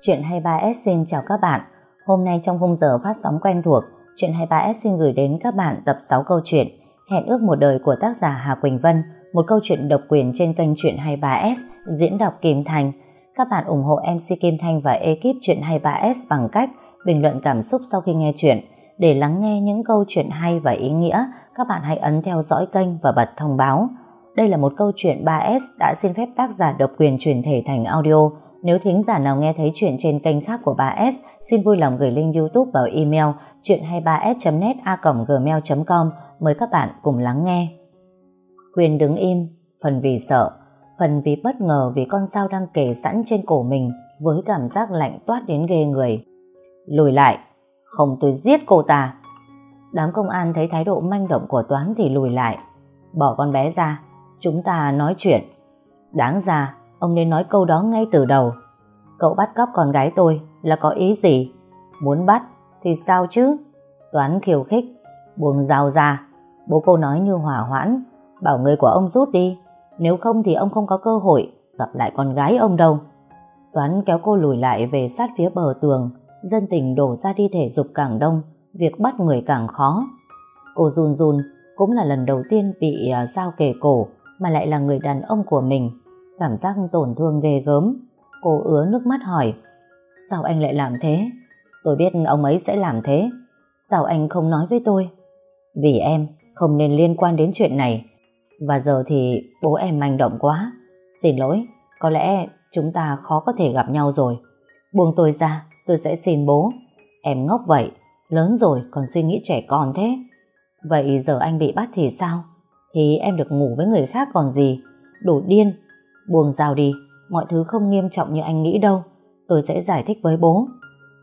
Chuyện 23S xin chào các bạn. Hôm nay trong khung giờ phát sóng quen thuộc, Chuyện 23S xin gửi đến các bạn tập 6 câu chuyện Hẹn ước một đời của tác giả Hà Quỳnh Vân, một câu chuyện độc quyền trên kênh Chuyện 23S diễn đọc Kim Thành. Các bạn ủng hộ MC Kim Thanh và ekip Chuyện 23S bằng cách bình luận cảm xúc sau khi nghe chuyện. Để lắng nghe những câu chuyện hay và ý nghĩa, các bạn hãy ấn theo dõi kênh và bật thông báo. Đây là một câu chuyện 3S đã xin phép tác giả độc quyền truyền thể thành audio. Nếu thính giả nào nghe thấy chuyện trên kênh khác của bà S xin vui lòng gửi link YouTube vào email chuyện23s.net a.gmail.com. Mời các bạn cùng lắng nghe. Quyền đứng im, phần vì sợ, phần vì bất ngờ vì con dao đang kề sẵn trên cổ mình với cảm giác lạnh toát đến ghê người. Lùi lại, không tôi giết cô ta. Đám công an thấy thái độ manh động của Toán thì lùi lại. Bỏ con bé ra, chúng ta nói chuyện. Đáng ra, ông nên nói câu đó ngay từ đầu. Cậu bắt cóc con gái tôi là có ý gì? Muốn bắt thì sao chứ? Toán khiêu khích, buông dao ra. Bố cô nói như hỏa hoãn, bảo người của ông rút đi. Nếu không thì ông không có cơ hội gặp lại con gái ông đâu. Toán kéo cô lùi lại về sát phía bờ tường, dân tình đổ ra đi thể dục càng đông, việc bắt người càng khó. Cô run run, cũng là lần đầu tiên bị à, giao dao kề cổ, mà lại là người đàn ông của mình. Cảm giác tổn thương ghê gớm. Cô ứa nước mắt hỏi, sao anh lại làm thế? Tôi biết ông ấy sẽ làm thế. Sao anh không nói với tôi? Vì em không nên liên quan đến chuyện này. Và giờ thì bố em manh động quá. Xin lỗi, có lẽ chúng ta khó có thể gặp nhau rồi. Buông tôi ra, tôi sẽ xin bố. Em ngốc vậy, lớn rồi còn suy nghĩ trẻ con thế. Vậy giờ anh bị bắt thì sao? Thì em được ngủ với người khác còn gì? Đủ điên. Buông dao đi, mọi thứ không nghiêm trọng như anh nghĩ đâu. Tôi sẽ giải thích với bố.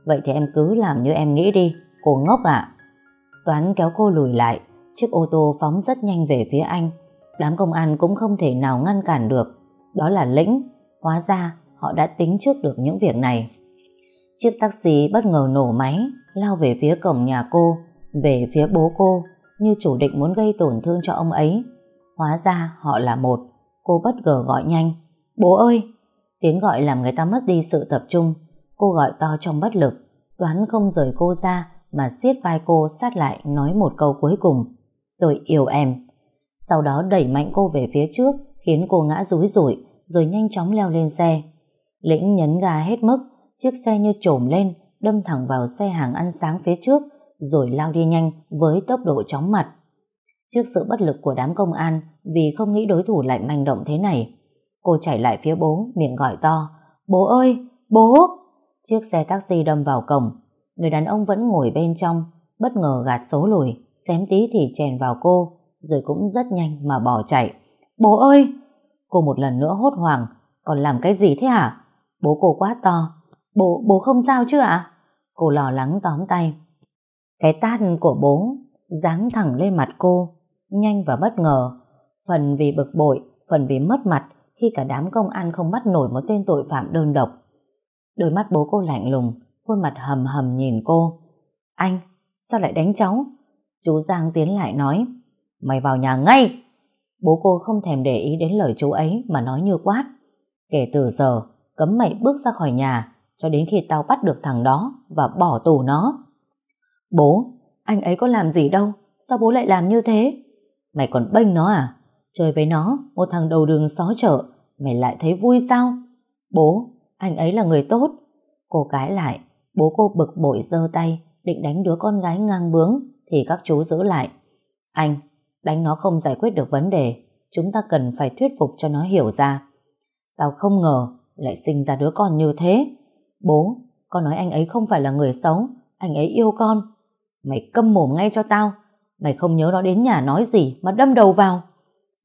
Vậy thì em cứ làm như em nghĩ đi, cô ngốc ạ. Toán kéo cô lùi lại, chiếc ô tô phóng rất nhanh về phía anh. Đám công an cũng không thể nào ngăn cản được. Đó là lĩnh, hóa ra họ đã tính trước được những việc này. Chiếc taxi bất ngờ nổ máy, lao về phía cổng nhà cô, về phía bố cô, như chủ định muốn gây tổn thương cho ông ấy. Hóa ra họ là một. Cô bất ngờ gọi nhanh. Bố ơi! Tiếng gọi làm người ta mất đi sự tập trung. Cô gọi to trong bất lực. Toán không rời cô ra, mà siết vai cô sát lại, nói một câu cuối cùng. Tôi yêu em. Sau đó đẩy mạnh cô về phía trước, khiến cô ngã rúi rủi rồi nhanh chóng leo lên xe. Lĩnh nhấn ga hết mức, chiếc xe như trồm lên, đâm thẳng vào xe hàng ăn sáng phía trước, rồi lao đi nhanh với tốc độ chóng mặt. Trước sự bất lực của đám công an vì không nghĩ đối thủ lại manh động thế này, cô chạy lại phía bố, miệng gọi to, bố ơi, bố! Chiếc xe taxi đâm vào cổng, người đàn ông vẫn ngồi bên trong, bất ngờ gạt số lùi, xém tí thì chèn vào cô, rồi cũng rất nhanh mà bỏ chạy. Bố ơi! Cô một lần nữa hốt hoảng, còn làm cái gì thế hả? Bố cô quá to, bố, bố không sao chứ ạ? Cô lo lắng tóm tay. Cái tát của bố giáng thẳng lên mặt cô, nhanh và bất ngờ, phần vì bực bội, phần vì mất mặt khi cả đám công an không bắt nổi một tên tội phạm đơn độc. Đôi mắt bố cô lạnh lùng, khuôn mặt hầm hầm nhìn cô. Anh, sao lại đánh cháu? Chú Giang tiến lại nói, mày vào nhà ngay! Bố cô không thèm để ý đến lời chú ấy mà nói như quát. Kể từ giờ, cấm mày bước ra khỏi nhà cho đến khi tao bắt được thằng đó và bỏ tù nó. Bố, anh ấy có làm gì đâu, sao bố lại làm như thế? Mày còn bênh nó à? Chơi với nó, một thằng đầu đường xó chợ, mày lại thấy vui sao? Bố, anh ấy là người tốt. Cô gái lại, bố cô bực bội giơ tay, định đánh đứa con gái ngang bướng, thì các chú giữ lại. Anh, đánh nó không giải quyết được vấn đề, chúng ta cần phải thuyết phục cho nó hiểu ra. Tao không ngờ lại sinh ra đứa con như thế. Bố, con nói anh ấy không phải là người xấu, anh ấy yêu con, Mày câm mồm ngay cho tao. Mày không nhớ nó đến nhà nói gì mà đâm đầu vào.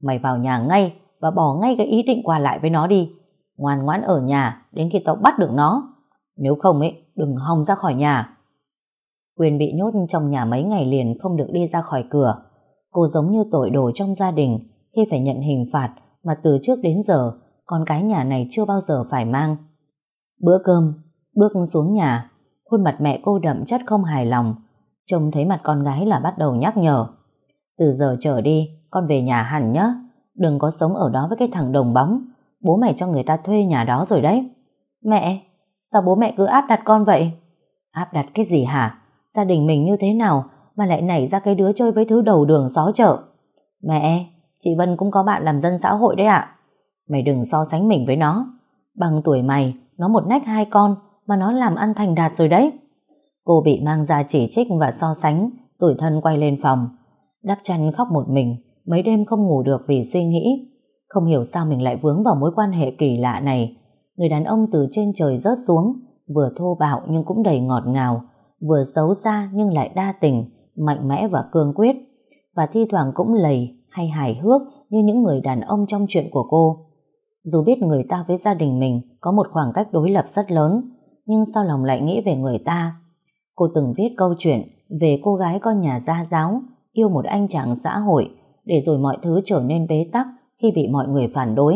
Mày vào nhà ngay và bỏ ngay cái ý định qua lại với nó đi. Ngoan ngoãn ở nhà đến khi tao bắt được nó. Nếu không ấy, đừng hòng ra khỏi nhà. Quyền bị nhốt trong nhà mấy ngày liền không được đi ra khỏi cửa. Cô giống như tội đồ trong gia đình khi phải nhận hình phạt mà từ trước đến giờ con cái nhà này chưa bao giờ phải mang. Bữa cơm, bước xuống nhà, khuôn mặt mẹ cô đậm chất không hài lòng Trông thấy mặt con gái là bắt đầu nhắc nhở. Từ giờ trở đi, con về nhà hẳn nhé. Đừng có sống ở đó với cái thằng đồng bóng. Bố mày cho người ta thuê nhà đó rồi đấy. Mẹ, Sao bố mẹ cứ áp đặt con vậy? Áp đặt cái gì hả? Gia đình mình như thế nào mà lại nảy ra cái đứa chơi với thứ đầu đường xó chợ? Mẹ, chị Vân cũng có bạn làm dân xã hội đấy ạ. Mày đừng so sánh mình với nó. Bằng tuổi mày, nó một nách hai con mà nó làm ăn thành đạt rồi đấy. Cô bị mang ra chỉ trích và so sánh, tuổi thân quay lên phòng. Đắp chăn khóc một mình, mấy đêm không ngủ được vì suy nghĩ. Không hiểu sao mình lại vướng vào mối quan hệ kỳ lạ này. Người đàn ông từ trên trời rớt xuống, vừa thô bạo nhưng cũng đầy ngọt ngào, vừa xấu xa nhưng lại đa tình, mạnh mẽ và cương quyết. Và thi thoảng cũng lầy hay hài hước như những người đàn ông trong chuyện của cô. Dù biết người ta với gia đình mình có một khoảng cách đối lập rất lớn, nhưng sao lòng lại nghĩ về người ta? Cô từng viết câu chuyện về cô gái con nhà gia giáo, yêu một anh chàng xã hội, để rồi mọi thứ trở nên bế tắc khi bị mọi người phản đối.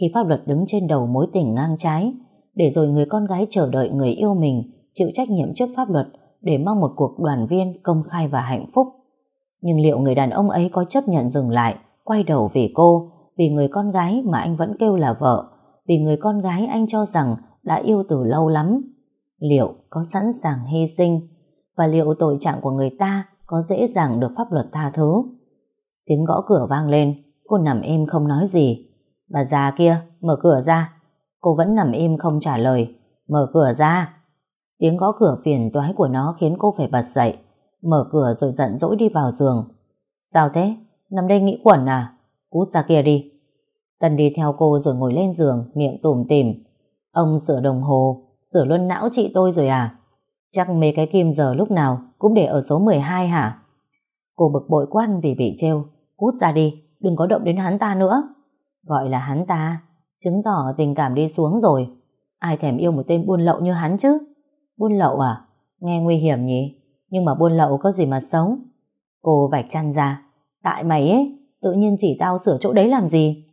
Khi pháp luật đứng trên đầu mối tình ngang trái, để rồi người con gái chờ đợi người yêu mình chịu trách nhiệm trước pháp luật để mong một cuộc đoàn viên công khai và hạnh phúc. Nhưng liệu người đàn ông ấy có chấp nhận dừng lại, quay đầu vì cô, vì người con gái mà anh vẫn kêu là vợ, vì người con gái anh cho rằng đã yêu từ lâu lắm. Liệu có sẵn sàng hy sinh và liệu tội trạng của người ta có dễ dàng được pháp luật tha thứ? Tiếng gõ cửa vang lên, cô nằm im không nói gì. Bà già kia, mở cửa ra. Cô vẫn nằm im không trả lời. Mở cửa ra. Tiếng gõ cửa phiền toái của nó khiến cô phải bật dậy. Mở cửa rồi giận dỗi đi vào giường. Sao thế? Nằm đây nghĩ quẩn à? Cút ra kia đi. Tân đi theo cô rồi ngồi lên giường, miệng tủm tỉm. Ông sửa đồng hồ, sửa luôn não chị tôi rồi à? Chắc mấy cái kim giờ lúc nào cũng để ở số 12 hả? Cô bực bội quan vì bị trêu. Cút ra đi, đừng có động đến hắn ta nữa. Gọi là hắn ta, chứng tỏ tình cảm đi xuống rồi. Ai thèm yêu một tên buôn lậu như hắn chứ? Buôn lậu à? Nghe nguy hiểm nhỉ? Nhưng mà buôn lậu có gì mà xấu? Cô vạch chăn ra. Tại mày ấy, tự nhiên chỉ tao sửa chỗ đấy làm gì?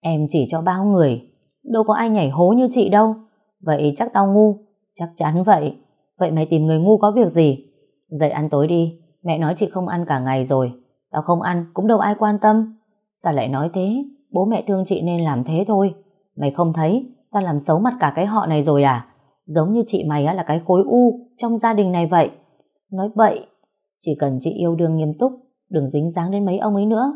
Em chỉ cho bao người, đâu có ai nhảy hố như chị đâu. Vậy chắc tao ngu. Chắc chắn vậy. Vậy mày tìm người ngu có việc gì? Dậy ăn tối đi, mẹ nói chị không ăn cả ngày rồi. Tao không ăn, cũng đâu ai quan tâm. Sao lại nói thế? Bố mẹ thương chị nên làm thế thôi. Mày không thấy, tao làm xấu mặt cả cái họ này rồi à? Giống như chị mày là cái khối u trong gia đình này vậy. Nói bậy, chỉ cần chị yêu đương nghiêm túc, đừng dính dáng đến mấy ông ấy nữa.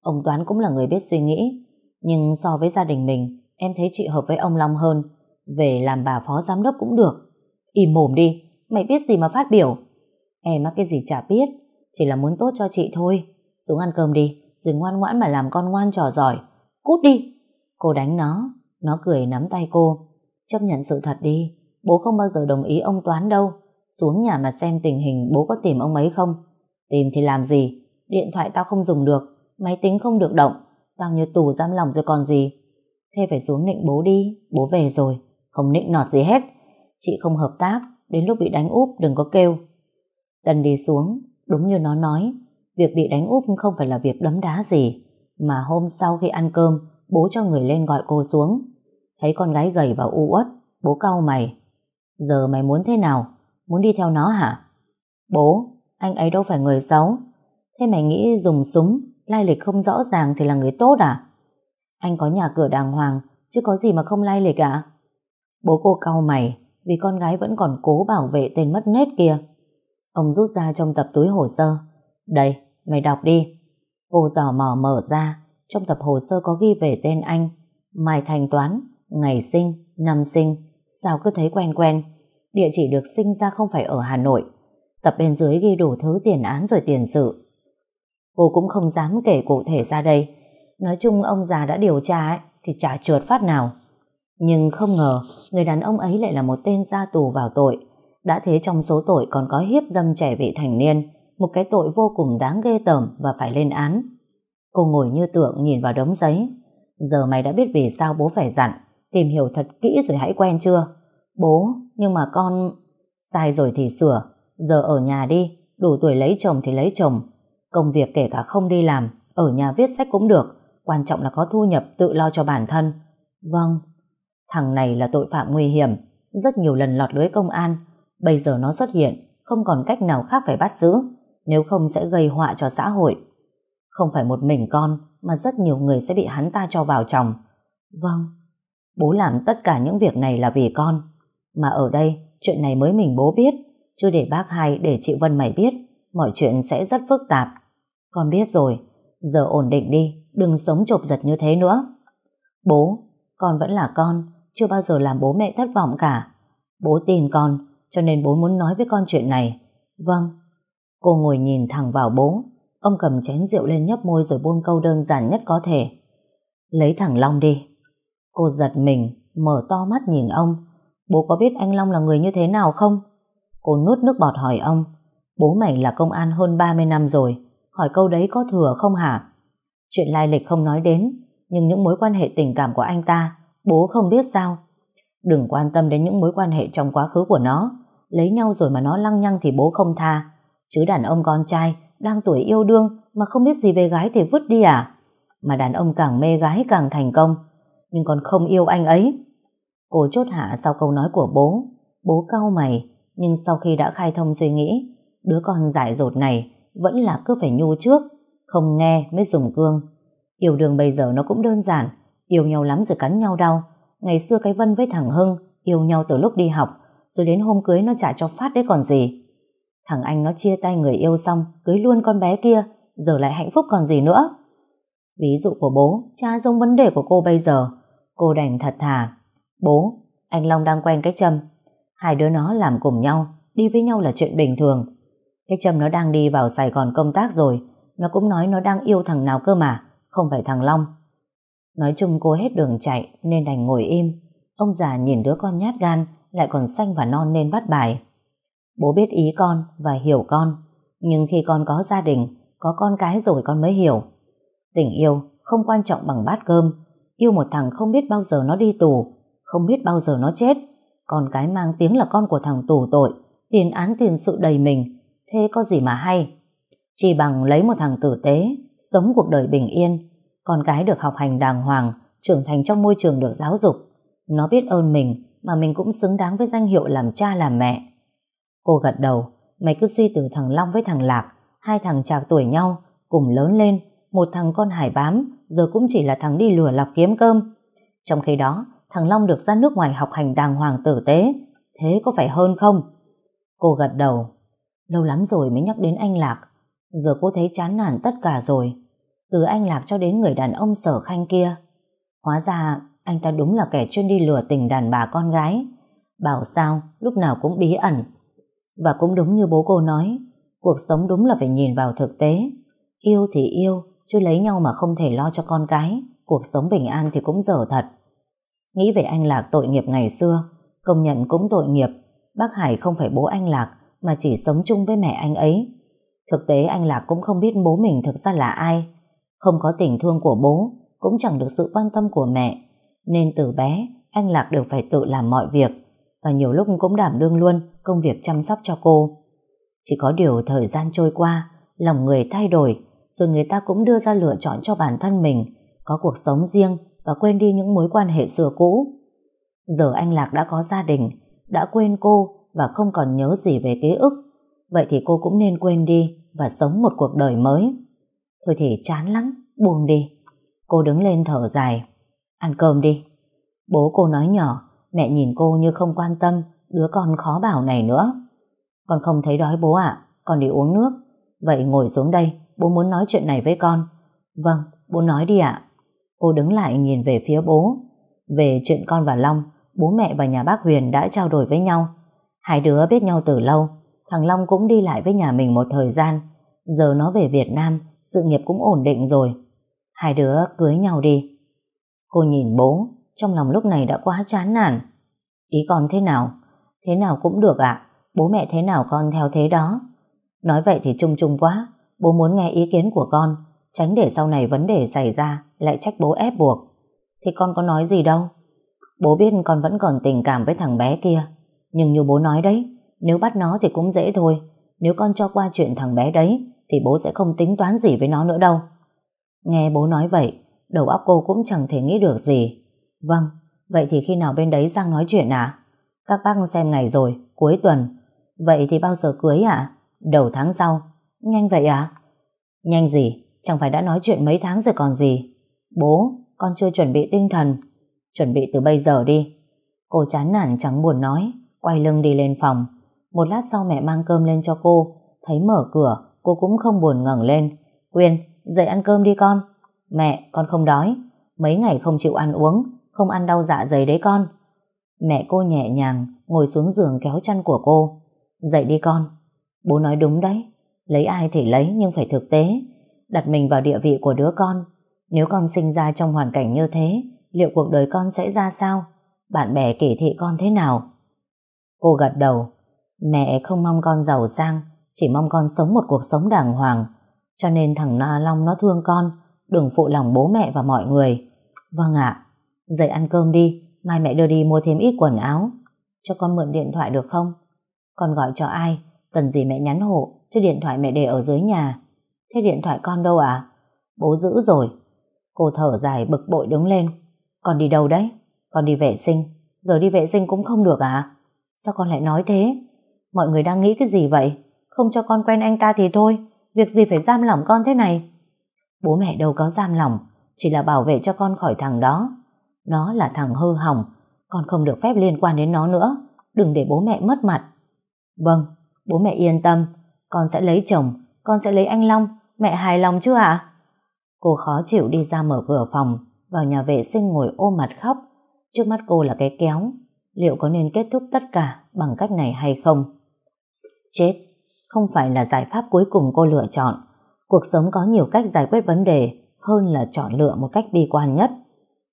Ông Toán cũng là người biết suy nghĩ, nhưng so với gia đình mình, em thấy chị hợp với ông Long hơn. Về làm bà phó giám đốc cũng được. Im mồm đi, mày biết gì mà phát biểu. Em á cái gì chả biết, chỉ là muốn tốt cho chị thôi. Xuống ăn cơm đi, rồi ngoan ngoãn mà làm con ngoan trò giỏi. Cút đi! Cô đánh nó, nó cười nắm tay cô. Chấp nhận sự thật đi, bố không bao giờ đồng ý ông Toán đâu. Xuống nhà mà xem tình hình bố có tìm ông ấy không? Tìm thì làm gì? Điện thoại tao không dùng được, máy tính không được động, tao như tù giam lòng rồi còn gì. Thế phải xuống nịnh bố đi, bố về rồi, không nịnh nọt gì hết. Chị không hợp tác, đến lúc bị đánh úp đừng có kêu. Tân đi xuống, đúng như nó nói, việc bị đánh úp không phải là việc đấm đá gì, mà hôm sau khi ăn cơm, bố cho người lên gọi cô xuống. Thấy con gái gầy và u uất, bố cau mày. Giờ mày muốn thế nào? Muốn đi theo nó hả? Bố, anh ấy đâu phải người xấu. Thế mày nghĩ dùng súng, lai lịch không rõ ràng thì là người tốt à? Anh có nhà cửa đàng hoàng, chứ có gì mà không lai lịch à? Bố cô cau mày, vì con gái vẫn còn cố bảo vệ tên mất nết kia. Ông rút ra trong tập túi hồ sơ. Đây, mày đọc đi. Cô tò mò mở ra, trong tập hồ sơ có ghi về tên anh, Mai Thành Toán, ngày sinh, năm sinh, sao cứ thấy quen quen. Địa chỉ được sinh ra không phải ở Hà Nội. Tập bên dưới ghi đủ thứ tiền án rồi tiền sự. Cô cũng không dám kể cụ thể ra đây. Nói chung ông già đã điều tra ấy, thì chả trượt phát nào. Nhưng không ngờ người đàn ông ấy lại là một tên ra tù vào tội. Đã thế trong số tội còn có hiếp dâm trẻ vị thành niên, một cái tội vô cùng đáng ghê tởm và phải lên án. Cô ngồi như tượng nhìn vào đống giấy. Giờ mày đã biết vì sao bố phải dặn, tìm hiểu thật kỹ rồi hãy quen chưa? Bố, nhưng mà con... Sai rồi thì sửa, giờ ở nhà đi, đủ tuổi lấy chồng thì lấy chồng. Công việc kể cả không đi làm, ở nhà viết sách cũng được, quan trọng là có thu nhập tự lo cho bản thân. Vâng, thằng này là tội phạm nguy hiểm, rất nhiều lần lọt lưới công an, bây giờ nó xuất hiện, không còn cách nào khác phải bắt giữ, nếu không sẽ gây họa cho xã hội. Không phải một mình con, mà rất nhiều người sẽ bị hắn ta cho vào chồng. Vâng, bố làm tất cả những việc này là vì con. Mà ở đây, chuyện này mới mình bố biết, chứ để bác hai để chị Vân mày biết, mọi chuyện sẽ rất phức tạp. Con biết rồi, giờ ổn định đi, đừng sống chộp giật như thế nữa. Bố, con vẫn là con, chưa bao giờ làm bố mẹ thất vọng cả. Bố tin con, cho nên bố muốn nói với con chuyện này. Vâng. Cô ngồi nhìn thẳng vào bố, ông cầm chén rượu lên nhấp môi rồi buông câu đơn giản nhất có thể. Lấy thẳng Long đi. Cô giật mình, mở to mắt nhìn ông. Bố có biết anh Long là người như thế nào không? Cô nuốt nước bọt hỏi ông. Bố mày là công an hơn 30 năm rồi. Hỏi câu đấy có thừa không hả? Chuyện lai lịch không nói đến, nhưng những mối quan hệ tình cảm của anh ta, bố không biết sao. Đừng quan tâm đến những mối quan hệ trong quá khứ của nó. Lấy nhau rồi mà nó lăng nhăng thì bố không tha. Chứ đàn ông con trai, đang tuổi yêu đương mà không biết gì về gái thì vứt đi à? Mà đàn ông càng mê gái càng thành công. Nhưng còn không yêu anh ấy. Cô chốt hạ sau câu nói của bố. Bố cau mày, nhưng sau khi đã khai thông suy nghĩ, đứa con dại dột này vẫn là cứ phải nhu trước, không nghe mới dùng cương. Yêu đương bây giờ nó cũng đơn giản, yêu nhau lắm rồi cắn nhau đau. Ngày xưa cái Vân với thằng Hưng yêu nhau từ lúc đi học, rồi đến hôm cưới nó trả cho phát đấy còn gì. Thằng anh nó chia tay người yêu xong, cưới luôn con bé kia, giờ lại hạnh phúc còn gì nữa. Ví dụ của bố, cha giống vấn đề của cô bây giờ. Cô đành thật thà. Bố, anh Long đang quen cái Trâm. Hai đứa nó làm cùng nhau, đi với nhau là chuyện bình thường. Cái Trâm nó đang đi vào Sài Gòn công tác rồi, nó cũng nói nó đang yêu thằng nào cơ mà, không phải thằng Long. Nói chung cô hết đường chạy nên đành ngồi im. Ông già nhìn đứa con nhát gan lại còn xanh và non nên bắt bài. Bố biết ý con và hiểu con, nhưng khi con có gia đình, có con cái rồi con mới hiểu. Tình yêu không quan trọng bằng bát cơm, yêu một thằng không biết bao giờ nó đi tù, không biết bao giờ nó chết. Con cái mang tiếng là con của thằng tù tội, tiền án tiền sự đầy mình, thế có gì mà hay. Chỉ bằng lấy một thằng tử tế, sống cuộc đời bình yên, con cái được học hành đàng hoàng, trưởng thành trong môi trường được giáo dục. Nó biết ơn mình, mà mình cũng xứng đáng với danh hiệu làm cha làm mẹ. Cô gật đầu, mày cứ suy từ thằng Long với thằng Lạc, hai thằng chạc tuổi nhau, cùng lớn lên, một thằng con hải bám, giờ cũng chỉ là thằng đi lừa lọc kiếm cơm. Trong khi đó, thằng Long được ra nước ngoài học hành đàng hoàng tử tế, thế có phải hơn không? Cô gật đầu, lâu lắm rồi mới nhắc đến anh Lạc, giờ cô thấy chán nản tất cả rồi, từ anh Lạc cho đến người đàn ông sở khanh kia. Hóa ra, anh ta đúng là kẻ chuyên đi lừa tình đàn bà con gái, bảo sao lúc nào cũng bí ẩn. Và cũng đúng như bố cô nói, cuộc sống đúng là phải nhìn vào thực tế. Yêu thì yêu, chứ lấy nhau mà không thể lo cho con cái, cuộc sống bình an thì cũng dở thật. Nghĩ về anh Lạc tội nghiệp ngày xưa, công nhận cũng tội nghiệp, bác Hải không phải bố anh Lạc, mà chỉ sống chung với mẹ anh ấy. Thực tế anh Lạc cũng không biết bố mình thực ra là ai, không có tình thương của bố, cũng chẳng được sự quan tâm của mẹ, nên từ bé anh Lạc đều phải tự làm mọi việc, và nhiều lúc cũng đảm đương luôn công việc chăm sóc cho cô. Chỉ có điều thời gian trôi qua, lòng người thay đổi, rồi người ta cũng đưa ra lựa chọn cho bản thân mình, có cuộc sống riêng và quên đi những mối quan hệ xưa cũ. Giờ anh Lạc đã có gia đình, đã quên cô và không còn nhớ gì về ký ức. Vậy thì cô cũng nên quên đi và sống một cuộc đời mới. Thôi thì chán lắm, buông đi. Cô đứng lên thở dài. Ăn cơm đi. Bố cô nói nhỏ, mẹ nhìn cô như không quan tâm đứa con khó bảo này nữa. Con không thấy đói bố ạ, con đi uống nước. Vậy ngồi xuống đây, bố muốn nói chuyện này với con. Vâng, bố nói đi ạ. Cô đứng lại nhìn về phía bố. Về chuyện con và Long, bố mẹ và nhà bác Huyền đã trao đổi với nhau. Hai đứa biết nhau từ lâu, thằng Long cũng đi lại với nhà mình một thời gian. Giờ nó về Việt Nam, sự nghiệp cũng ổn định rồi. Hai đứa cưới nhau đi. Cô nhìn bố, trong lòng lúc này đã quá chán nản. Ý con thế nào? Thế nào cũng được ạ, bố mẹ thế nào con theo thế đó. Nói vậy thì chung chung quá, bố muốn nghe ý kiến của con, tránh để sau này vấn đề xảy ra, lại trách bố ép buộc. Thì con có nói gì đâu. Bố biết con vẫn còn tình cảm với thằng bé kia, nhưng như bố nói đấy, nếu bắt nó thì cũng dễ thôi. Nếu con cho qua chuyện thằng bé đấy, thì bố sẽ không tính toán gì với nó nữa đâu. Nghe bố nói vậy, đầu óc cô cũng chẳng thể nghĩ được gì. Vâng, vậy thì khi nào bên đấy sang nói chuyện à? Các bác xem ngày rồi, cuối tuần. Vậy thì bao giờ cưới à? Đầu tháng sau. Nhanh vậy à? Nhanh gì? Chẳng phải đã nói chuyện mấy tháng rồi còn gì? Bố, con chưa chuẩn bị tinh thần. Chuẩn bị từ bây giờ đi. Cô chán nản chẳng buồn nói. Quay lưng đi lên phòng. Một lát sau mẹ mang cơm lên cho cô. Thấy mở cửa, cô cũng không buồn ngẩng lên. Quyên, dậy ăn cơm đi con. Mẹ, con không đói. Mấy ngày không chịu ăn uống, không ăn đau dạ dày đấy con. Mẹ cô nhẹ nhàng ngồi xuống giường kéo chăn của cô. Dậy đi con. Bố nói đúng đấy. Lấy ai thì lấy nhưng phải thực tế. Đặt mình vào địa vị của đứa con. Nếu con sinh ra trong hoàn cảnh như thế, liệu cuộc đời con sẽ ra sao? Bạn bè kể thị con thế nào? Cô gật đầu. Mẹ không mong con giàu sang, chỉ mong con sống một cuộc sống đàng hoàng. Cho nên thằng Na Long nó thương con, đừng phụ lòng bố mẹ và mọi người. Vâng ạ. Dậy ăn cơm đi, mai mẹ đưa đi mua thêm ít quần áo. Cho con mượn điện thoại được không? Con gọi cho ai? Cần gì mẹ nhắn hộ, chứ điện thoại mẹ để ở dưới nhà. Thế điện thoại con đâu à? Bố giữ rồi. Cô thở dài bực bội đứng lên. Con đi đâu đấy? Con đi vệ sinh. Giờ đi vệ sinh cũng không được à? Sao con lại nói thế? Mọi người đang nghĩ cái gì vậy? Không cho con quen anh ta thì thôi. Việc gì phải giam lỏng con thế này? Bố mẹ đâu có giam lỏng. Chỉ là bảo vệ cho con khỏi thằng đó. Nó là thằng hư hỏng. Con không được phép liên quan đến nó nữa. Đừng để bố mẹ mất mặt. Vâng, bố mẹ yên tâm. Con sẽ lấy chồng. Con sẽ lấy anh Long. Mẹ hài lòng chưa ạ? Cô khó chịu đi ra mở cửa phòng. Vào nhà vệ sinh ngồi ôm mặt khóc. Trước mắt cô là cái kéo. Liệu có nên kết thúc tất cả bằng cách này hay không? Chết. Không phải là giải pháp cuối cùng cô lựa chọn. Cuộc sống có nhiều cách giải quyết vấn đề hơn là chọn lựa một cách bi quan nhất.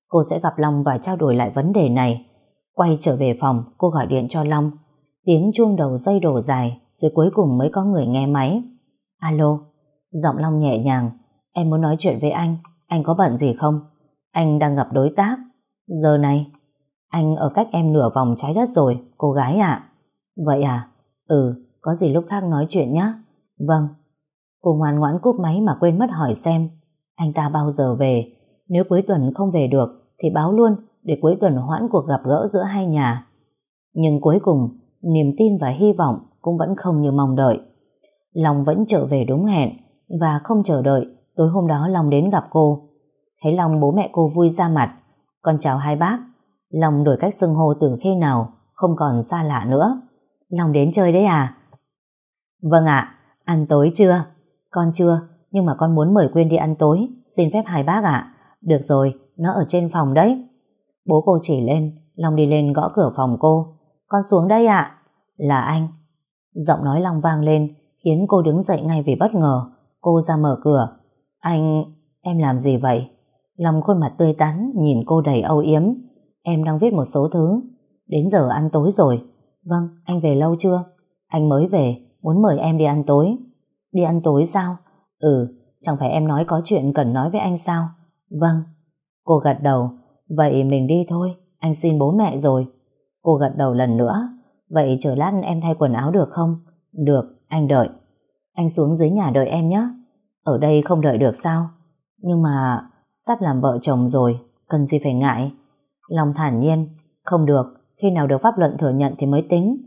Cô sẽ gặp Long và trao đổi lại vấn đề này. Quay trở về phòng, cô gọi điện cho Long. Tiếng chuông đầu dây đổ dài, rồi cuối cùng mới có người nghe máy. Alo, giọng Long nhẹ nhàng. Em muốn nói chuyện với anh, anh có bận gì không? Anh đang gặp đối tác. Giờ này, anh ở cách em nửa vòng trái đất rồi, cô gái ạ. Vậy à? Ừ, có gì lúc khác nói chuyện nhé. Vâng. Cô ngoan ngoãn cúp máy mà quên mất hỏi xem anh ta bao giờ về. Nếu cuối tuần không về được thì báo luôn để cuối tuần hoãn cuộc gặp gỡ giữa hai nhà. Nhưng cuối cùng, niềm tin và hy vọng cũng vẫn không như mong đợi. Long vẫn trở về đúng hẹn và không chờ đợi tối hôm đó Long đến gặp cô. Thấy Long bố mẹ cô vui ra mặt. Con chào hai bác. Long đổi cách xưng hô từ khi nào không còn xa lạ nữa. Long đến chơi đấy à? Vâng ạ, ăn tối chưa? Con chưa, nhưng mà con muốn mời Quyên đi ăn tối. Xin phép hai bác ạ. Được rồi, nó ở trên phòng đấy. Bố cô chỉ lên, Long đi lên gõ cửa phòng cô. Con xuống đây ạ. Là anh. Giọng nói Long vang lên, khiến cô đứng dậy ngay vì bất ngờ. Cô ra mở cửa. Anh, em làm gì vậy? Long khuôn mặt tươi tắn, nhìn cô đầy âu yếm. Em đang viết một số thứ. Đến giờ ăn tối rồi. Vâng, anh về lâu chưa? Anh mới về, muốn mời em đi ăn tối. Đi ăn tối sao? Ừ, chẳng phải em nói có chuyện cần nói với anh sao? Vâng. Cô gật đầu. Vậy mình đi thôi, anh xin bố mẹ rồi. Cô gật đầu lần nữa. Vậy chờ lát em thay quần áo được không? Được, anh đợi. Anh xuống dưới nhà đợi em nhé. Ở đây không đợi được sao? Nhưng mà sắp làm vợ chồng rồi, cần gì phải ngại. Long thản nhiên, không được, khi nào được pháp luận thừa nhận thì mới tính.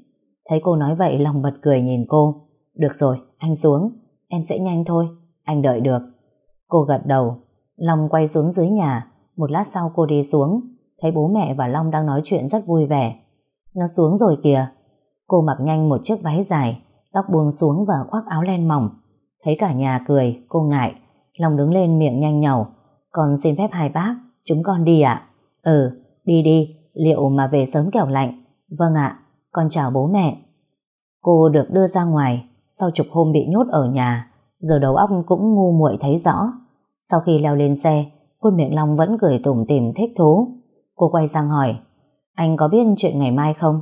Thấy cô nói vậy Long bật cười nhìn cô. Được rồi, anh xuống, em sẽ nhanh thôi, anh đợi được. Cô gật đầu, Long quay xuống dưới nhà, một lát sau cô đi xuống, thấy bố mẹ và Long đang nói chuyện rất vui vẻ. Nó xuống rồi kìa. Cô mặc nhanh một chiếc váy dài, tóc buông xuống và khoác áo len mỏng. Thấy cả nhà cười, cô ngại. Long đứng lên miệng nhanh nhầu. Con xin phép hai bác, chúng con đi ạ. Ừ, đi đi, liệu mà về sớm kẻo lạnh. Vâng ạ, con chào bố mẹ. Cô được đưa ra ngoài, sau chục hôm bị nhốt ở nhà, giờ đầu óc cũng ngu muội thấy rõ. Sau khi leo lên xe, khuôn miệng Long vẫn cười tủm tỉm thích thú. Cô quay sang hỏi, anh có biết chuyện ngày mai không?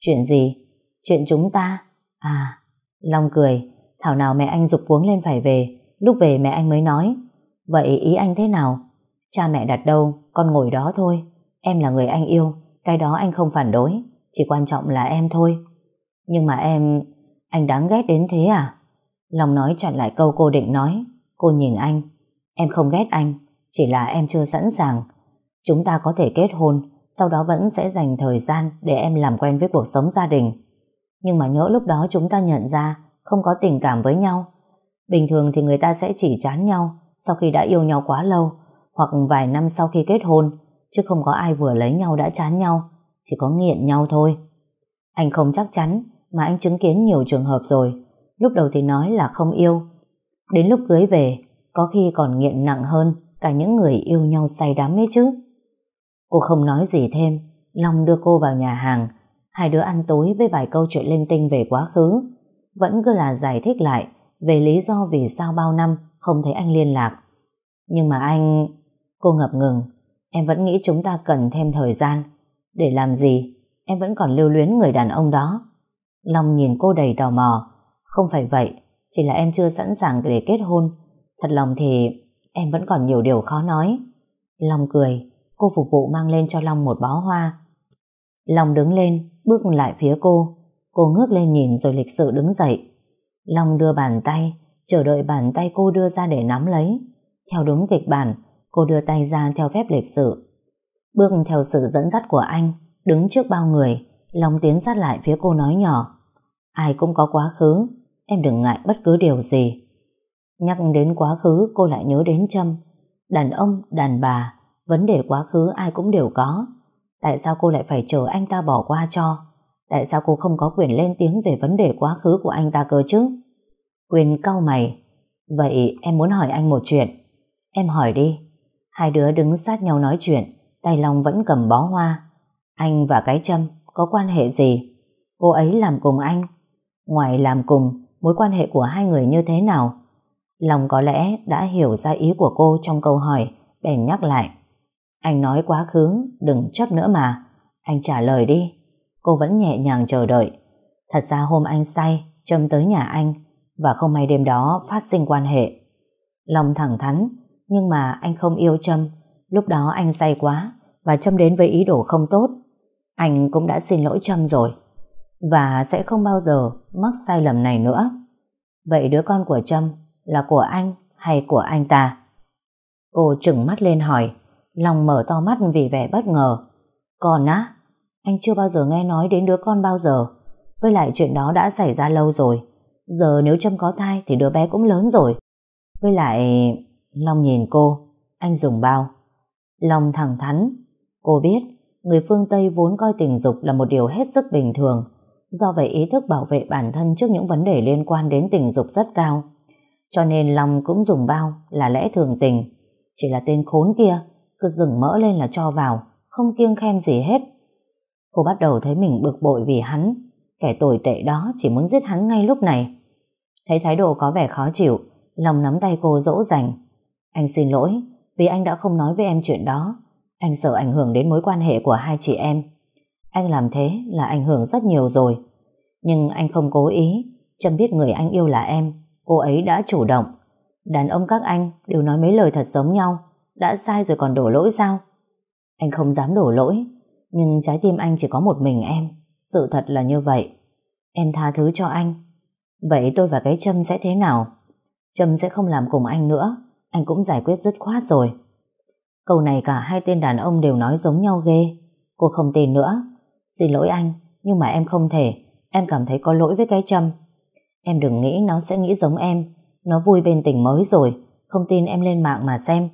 Chuyện gì? Chuyện chúng ta? À, Long cười, thảo nào mẹ anh dục cuống lên phải về, lúc về mẹ anh mới nói. Vậy ý anh thế nào? Cha mẹ đặt đâu, con ngồi đó thôi. Em là người anh yêu, cái đó anh không phản đối, chỉ quan trọng là em thôi. Nhưng mà em, anh đáng ghét đến thế à? Long nói chặn lại câu cô định nói. Cô nhìn anh, em không ghét anh, chỉ là em chưa sẵn sàng. Chúng ta có thể kết hôn, sau đó vẫn sẽ dành thời gian để em làm quen với cuộc sống gia đình. Nhưng mà nhỡ lúc đó chúng ta nhận ra không có tình cảm với nhau. Bình thường thì người ta sẽ chỉ chán nhau sau khi đã yêu nhau quá lâu hoặc vài năm sau khi kết hôn chứ không có ai vừa lấy nhau đã chán nhau chỉ có nghiện nhau thôi. Anh không chắc chắn, mà anh chứng kiến nhiều trường hợp rồi. Lúc đầu thì nói là không yêu. Đến lúc cưới về, có khi còn nghiện nặng hơn cả những người yêu nhau say đắm ấy chứ. Cô không nói gì thêm, Long đưa cô vào nhà hàng, hai đứa ăn tối với vài câu chuyện linh tinh về quá khứ. Vẫn cứ là giải thích lại về lý do vì sao bao năm không thấy anh liên lạc. Nhưng mà anh... Cô ngập ngừng, em vẫn nghĩ chúng ta cần thêm thời gian. Để làm gì? Em vẫn còn lưu luyến người đàn ông đó. Long nhìn cô đầy tò mò. Không phải vậy, chỉ là em chưa sẵn sàng để kết hôn. Thật lòng thì em vẫn còn nhiều điều khó nói. Long cười, cô phục vụ mang lên cho Long một bó hoa. Long đứng lên, bước lại phía cô. Cô ngước lên nhìn rồi lịch sự đứng dậy. Long đưa bàn tay, chờ đợi bàn tay cô đưa ra để nắm lấy. Theo đúng kịch bản, cô đưa tay ra theo phép lịch sự. Bước theo sự dẫn dắt của anh, đứng trước bao người, Long tiến sát lại phía cô nói nhỏ. Ai cũng có quá khứ, em đừng ngại bất cứ điều gì. Nhắc đến quá khứ cô lại nhớ đến Trâm. Đàn ông, đàn bà, vấn đề quá khứ ai cũng đều có. Tại sao cô lại phải chờ anh ta bỏ qua cho? Tại sao cô không có quyền lên tiếng về vấn đề quá khứ của anh ta cơ chứ? Quyền cau mày. Vậy em muốn hỏi anh một chuyện. Em hỏi đi. Hai đứa đứng sát nhau nói chuyện, tay Long vẫn cầm bó hoa. Anh và cái châm có quan hệ gì? Cô ấy làm cùng anh. Ngoài làm cùng, mối quan hệ của hai người như thế nào? Long có lẽ đã hiểu ra ý của cô trong câu hỏi, bèn nhắc lại. Anh nói quá khứ, đừng chấp nữa mà. Anh trả lời đi. Cô vẫn nhẹ nhàng chờ đợi. Thật ra hôm anh say, Trâm tới nhà anh, và không may đêm đó phát sinh quan hệ. Long thẳng thắn, nhưng mà anh không yêu Trâm. Lúc đó anh say quá, và Trâm đến với ý đồ không tốt. Anh cũng đã xin lỗi Trâm rồi, và sẽ không bao giờ mắc sai lầm này nữa. Vậy đứa con của Trâm là của anh hay của anh ta? Cô trừng mắt lên hỏi, lòng mở to mắt vì vẻ bất ngờ. Con á? Anh chưa bao giờ nghe nói đến đứa con bao giờ. Với lại chuyện đó đã xảy ra lâu rồi. Giờ nếu Trâm có thai thì đứa bé cũng lớn rồi. Với lại... Long nhìn cô. Anh dùng bao. Lòng thẳng thắn. Cô biết, người phương Tây vốn coi tình dục là một điều hết sức bình thường. Do vậy ý thức bảo vệ bản thân trước những vấn đề liên quan đến tình dục rất cao. Cho nên Long cũng dùng bao là lẽ thường tình. Chỉ là tên khốn kia cứ dừng mỡ lên là cho vào, không kiêng khem gì hết. Cô bắt đầu thấy mình bực bội vì hắn, kẻ tồi tệ đó chỉ muốn giết hắn ngay lúc này. Thấy thái độ có vẻ khó chịu, lòng nắm tay cô dỗ dành. Anh xin lỗi, vì anh đã không nói với em chuyện đó. Anh sợ ảnh hưởng đến mối quan hệ của hai chị em. Anh làm thế là ảnh hưởng rất nhiều rồi. Nhưng anh không cố ý, Trâm biết người anh yêu là em, cô ấy đã chủ động. Đàn ông các anh đều nói mấy lời thật giống nhau, đã sai rồi còn đổ lỗi sao? Anh không dám đổ lỗi, nhưng trái tim anh chỉ có một mình em. Sự thật là như vậy. Em tha thứ cho anh. Vậy tôi và cái Trâm sẽ thế nào? Trâm sẽ không làm cùng anh nữa. Anh cũng giải quyết dứt khoát rồi. Câu này cả hai tên đàn ông đều nói giống nhau ghê. Cô không tin nữa. Xin lỗi anh, nhưng mà em không thể. Em cảm thấy có lỗi với cái châm. Em đừng nghĩ nó sẽ nghĩ giống em. Nó vui bên tình mới rồi. Không tin em lên mạng mà xem.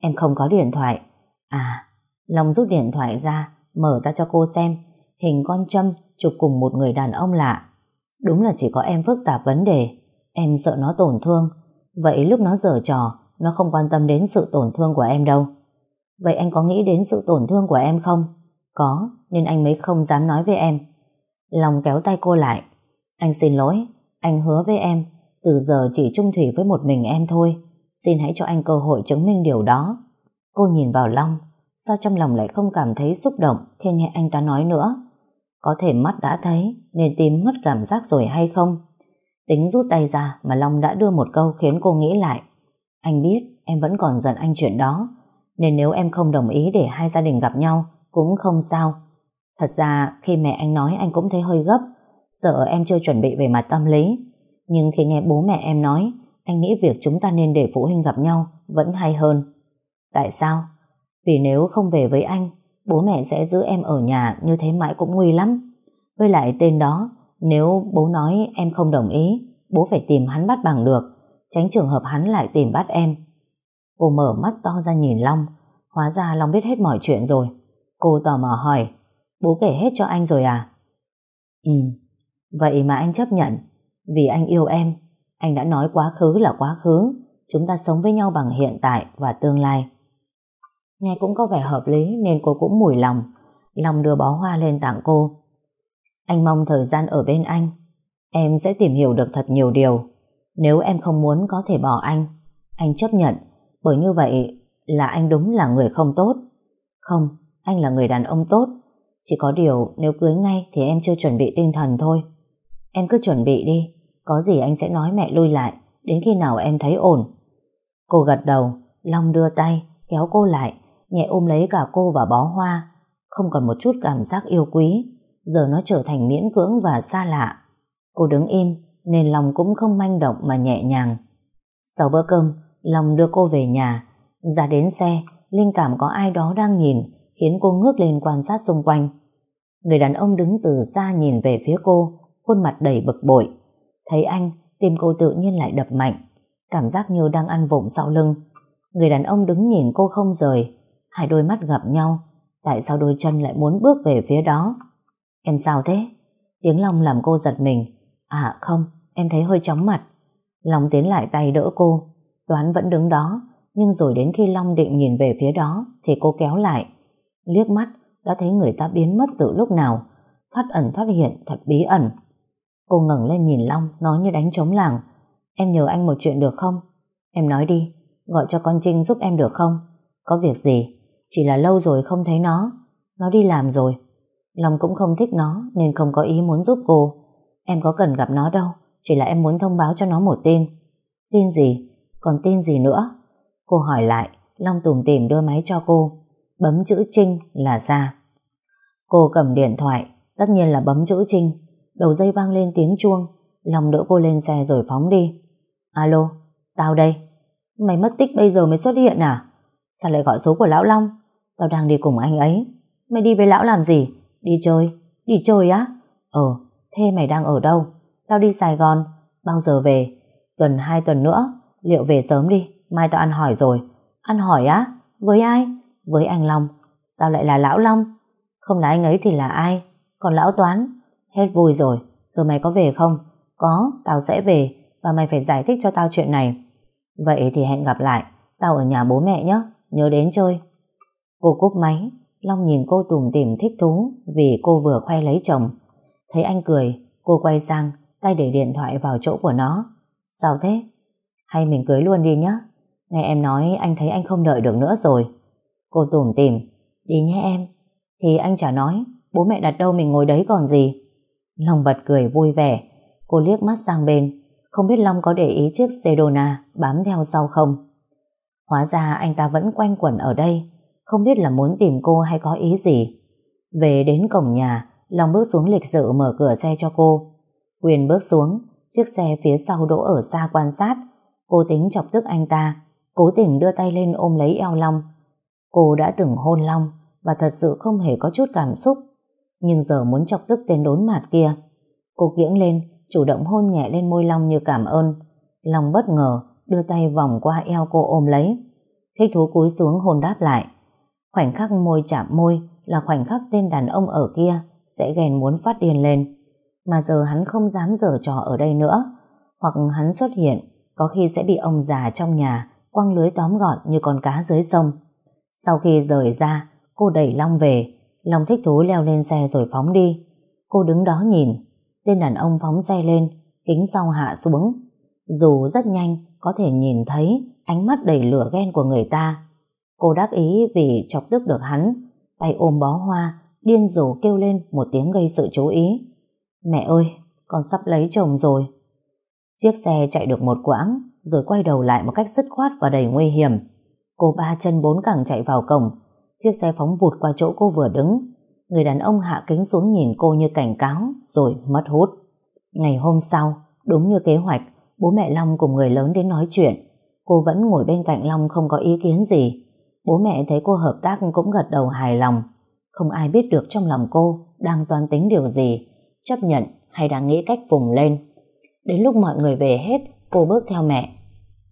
Em không có điện thoại. À, Long rút điện thoại ra, mở ra cho cô xem. Hình con châm chụp cùng một người đàn ông lạ. Đúng là chỉ có em phức tạp vấn đề. Em sợ nó tổn thương. Vậy lúc nó dở trò, nó không quan tâm đến sự tổn thương của em đâu. Vậy anh có nghĩ đến sự tổn thương của em không? Có, nên anh mới không dám nói với em. Long kéo tay cô lại. Anh xin lỗi, anh hứa với em, từ giờ chỉ trung thủy với một mình em thôi. Xin hãy cho anh cơ hội chứng minh điều đó. Cô nhìn vào Long, sao trong lòng lại không cảm thấy xúc động khi nghe anh ta nói nữa? Có thể mắt đã thấy, nên tim mất cảm giác rồi hay không? Tính rút tay ra mà Long đã đưa một câu khiến cô nghĩ lại. Anh biết em vẫn còn giận anh chuyện đó, nên nếu em không đồng ý để hai gia đình gặp nhau, cũng không sao. Thật ra khi mẹ anh nói anh cũng thấy hơi gấp, sợ em chưa chuẩn bị về mặt tâm lý. Nhưng khi nghe bố mẹ em nói, anh nghĩ việc chúng ta nên để phụ huynh gặp nhau vẫn hay hơn. Tại sao? Vì nếu không về với anh, bố mẹ sẽ giữ em ở nhà như thế mãi cũng nguy lắm. Với lại tên đó, nếu bố nói em không đồng ý, bố phải tìm hắn bắt bằng được, tránh trường hợp hắn lại tìm bắt em. Cô mở mắt to ra nhìn Long, hóa ra Long biết hết mọi chuyện rồi. Cô tò mò hỏi, bố kể hết cho anh rồi à? Ừ, vậy mà anh chấp nhận. Vì anh yêu em, anh đã nói quá khứ là quá khứ, chúng ta sống với nhau bằng hiện tại và tương lai. Nghe cũng có vẻ hợp lý nên cô cũng mùi lòng, Long đưa bó hoa lên tặng cô. Anh mong thời gian ở bên anh, em sẽ tìm hiểu được thật nhiều điều. Nếu em không muốn có thể bỏ anh, anh chấp nhận, bởi như vậy là anh đúng là người không tốt. Không, anh là người đàn ông tốt. Chỉ có điều nếu cưới ngay thì em chưa chuẩn bị tinh thần thôi. Em cứ chuẩn bị đi, có gì anh sẽ nói mẹ lui lại, đến khi nào em thấy ổn. Cô gật đầu, Long đưa tay, kéo cô lại, nhẹ ôm lấy cả cô và bó hoa, không còn một chút cảm giác yêu quý, giờ nó trở thành miễn cưỡng và xa lạ. Cô đứng im, nên lòng cũng không manh động mà nhẹ nhàng. Sau bữa cơm, Long đưa cô về nhà, ra đến xe, linh cảm có ai đó đang nhìn, khiến cô ngước lên quan sát xung quanh. Người đàn ông đứng từ xa nhìn về phía cô, khuôn mặt đầy bực bội. Thấy anh, tim cô tự nhiên lại đập mạnh, cảm giác như đang ăn vụng sau lưng. Người đàn ông đứng nhìn cô không rời, hai đôi mắt gặp nhau, tại sao đôi chân lại muốn bước về phía đó? Em sao thế? Tiếng Long làm cô giật mình. À không, em thấy hơi chóng mặt. Long tiến lại tay đỡ cô. Toán vẫn đứng đó, nhưng rồi đến khi Long định nhìn về phía đó, thì cô kéo lại. Liếc mắt, đã thấy người ta biến mất từ lúc nào. Thoát ẩn thoát hiện, thật bí ẩn. Cô ngẩng lên nhìn Long, nói như đánh trống làng. Em nhờ anh một chuyện được không? Em nói đi, gọi cho con Trinh giúp em được không? Có việc gì? Chỉ là lâu rồi không thấy nó. Nó đi làm rồi. Long cũng không thích nó nên không có ý muốn giúp cô. Em có cần gặp nó đâu, chỉ là em muốn thông báo cho nó một tin. Tin gì? Còn tin gì nữa? Cô hỏi lại, Long tùm tìm đưa máy cho cô. Bấm chữ Trinh là ra. Cô cầm điện thoại, tất nhiên là bấm chữ Trinh. Đầu dây vang lên tiếng chuông, Long đỡ cô lên xe rồi phóng đi. Alo, tao đây. Mày mất tích bây giờ mới xuất hiện à? Sao lại gọi số của Lão Long? Tao đang đi cùng anh ấy. Mày đi với Lão làm gì? Đi chơi. Đi chơi á? Ờ, thế mày đang ở đâu? Tao đi Sài Gòn. Bao giờ về? Tuần hai tuần nữa. Liệu về sớm đi? Mai tao ăn hỏi rồi. Ăn hỏi á? Với ai? Với anh Long. Sao lại là Lão Long? Không là anh ấy thì là ai? Còn Lão Toán? Hết vui rồi. Giờ mày có về không? Có, tao sẽ về. Và mày phải giải thích cho tao chuyện này. Vậy thì hẹn gặp lại. Tao ở nhà bố mẹ nhé. Nhớ đến chơi. Cô cúp máy. Long nhìn cô tùm tìm thích thú vì cô vừa khoe lấy chồng. Thấy anh cười, cô quay sang, tay để điện thoại vào chỗ của nó. Sao thế? Hay mình cưới luôn đi nhé. Nghe em nói anh thấy anh không đợi được nữa rồi. Cô tủm tìm đi nhé em. Thì anh chả nói, bố mẹ đặt đâu mình ngồi đấy còn gì. Long bật cười vui vẻ. Cô liếc mắt sang bên, không biết Long có để ý chiếc Sedona bám theo sau không. Hóa ra anh ta vẫn quanh quẩn ở đây, không biết là muốn tìm cô hay có ý gì. Về đến cổng nhà, Long bước xuống lịch sự mở cửa xe cho cô. Quyền bước xuống, chiếc xe phía sau đỗ ở xa quan sát. Cô tính chọc tức anh ta, cố tình đưa tay lên ôm lấy eo Long. Cô đã từng hôn Long và thật sự không hề có chút cảm xúc. Nhưng giờ muốn chọc tức tên đốn mạt kia. Cô kiễng lên, chủ động hôn nhẹ lên môi Long như cảm ơn. Long bất ngờ, đưa tay vòng qua eo cô ôm lấy. Thích thú cúi xuống hôn đáp lại. Khoảnh khắc môi chạm môi là khoảnh khắc tên đàn ông ở kia sẽ ghen muốn phát điên lên. Mà giờ hắn không dám giở trò ở đây nữa. Hoặc hắn xuất hiện, có khi sẽ bị ông già trong nhà quăng lưới tóm gọn như con cá dưới sông. Sau khi rời ra, cô đẩy Long về. Long thích thú leo lên xe rồi phóng đi. Cô đứng đó nhìn. Tên đàn ông phóng xe lên, kính sau hạ xuống. Dù rất nhanh, có thể nhìn thấy ánh mắt đầy lửa ghen của người ta. Cô đáp ý vì chọc tức được hắn, tay ôm bó hoa, điên rồ kêu lên một tiếng gây sự chú ý. Mẹ ơi, con sắp lấy chồng rồi. Chiếc xe chạy được một quãng, rồi quay đầu lại một cách dứt khoát và đầy nguy hiểm. Cô ba chân bốn cẳng chạy vào cổng, chiếc xe phóng vụt qua chỗ cô vừa đứng. Người đàn ông hạ kính xuống nhìn cô như cảnh cáo, rồi mất hút. Ngày hôm sau, đúng như kế hoạch, bố mẹ Long cùng người lớn đến nói chuyện. Cô vẫn ngồi bên cạnh Long không có ý kiến gì. Bố mẹ thấy cô hợp tác cũng gật đầu hài lòng. Không ai biết được trong lòng cô đang toan tính điều gì, chấp nhận hay đang nghĩ cách vùng lên. Đến lúc mọi người về hết, cô bước theo mẹ.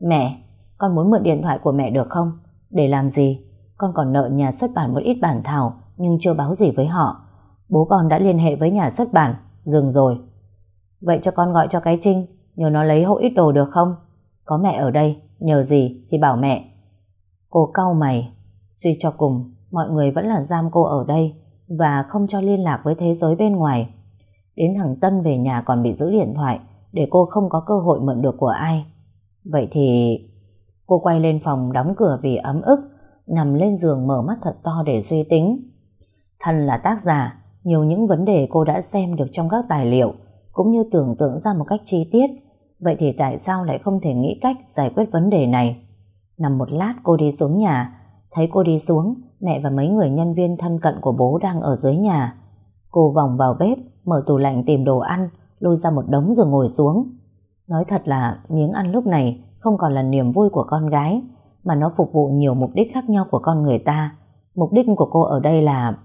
Mẹ, con muốn mượn điện thoại của mẹ được không? Để làm gì? Con còn nợ nhà xuất bản một ít bản thảo nhưng chưa báo gì với họ. Bố con đã liên hệ với nhà xuất bản dừng rồi. Vậy cho con gọi cho cái Trinh, nhờ nó lấy hộ ít đồ được không? Có mẹ ở đây, nhờ gì thì bảo mẹ. Cô cau mày, suy cho cùng, mọi người vẫn là giam cô ở đây và không cho liên lạc với thế giới bên ngoài. Đến thằng Tân về nhà còn bị giữ điện thoại để cô không có cơ hội mượn được của ai. Vậy thì... Cô quay lên phòng đóng cửa vì ấm ức, nằm lên giường mở mắt thật to để suy tính. Thân là tác giả, nhiều những vấn đề cô đã xem được trong các tài liệu, cũng như tưởng tượng ra một cách chi tiết. Vậy thì tại sao lại không thể nghĩ cách giải quyết vấn đề này? Nằm một lát cô đi xuống nhà, thấy cô đi xuống, mẹ và mấy người nhân viên thân cận của bố đang ở dưới nhà. Cô vòng vào bếp, mở tủ lạnh tìm đồ ăn, lôi ra một đống rồi ngồi xuống. Nói thật là miếng ăn lúc này không còn là niềm vui của con gái, mà nó phục vụ nhiều mục đích khác nhau của con người ta. Mục đích của cô ở đây là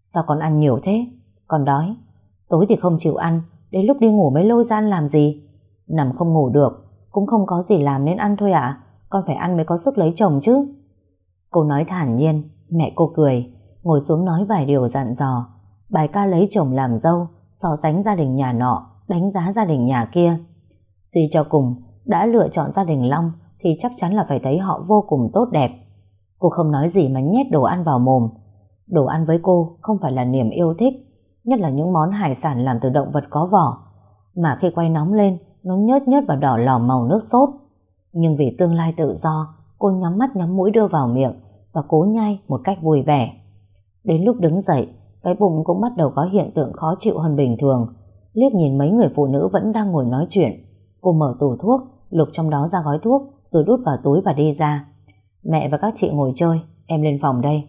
Sao con ăn nhiều thế? Con đói. Tối thì không chịu ăn, đến lúc đi ngủ mới lôi ra ăn làm gì? Nằm không ngủ được, cũng không có gì làm nên ăn thôi ạ. Con phải ăn mới có sức lấy chồng chứ. Cô nói thản nhiên, mẹ cô cười, ngồi xuống nói vài điều dặn dò. Bài ca lấy chồng làm dâu, so sánh gia đình nhà nọ, đánh giá gia đình nhà kia. Suy cho cùng, đã lựa chọn gia đình Long thì chắc chắn là phải thấy họ vô cùng tốt đẹp. Cô không nói gì mà nhét đồ ăn vào mồm. Đồ ăn với cô không phải là niềm yêu thích, nhất là những món hải sản làm từ động vật có vỏ. Mà khi quay nóng lên, nó nhớt nhớt và đỏ lò màu nước sốt. Nhưng vì tương lai tự do, cô nhắm mắt nhắm mũi đưa vào miệng và cố nhai một cách vui vẻ. Đến lúc đứng dậy, cái bụng cũng bắt đầu có hiện tượng khó chịu hơn bình thường. Liếc nhìn mấy người phụ nữ vẫn đang ngồi nói chuyện. Cô mở tủ thuốc, lục trong đó ra gói thuốc, rồi đút vào túi và đi ra. Mẹ và các chị ngồi chơi, em lên phòng đây.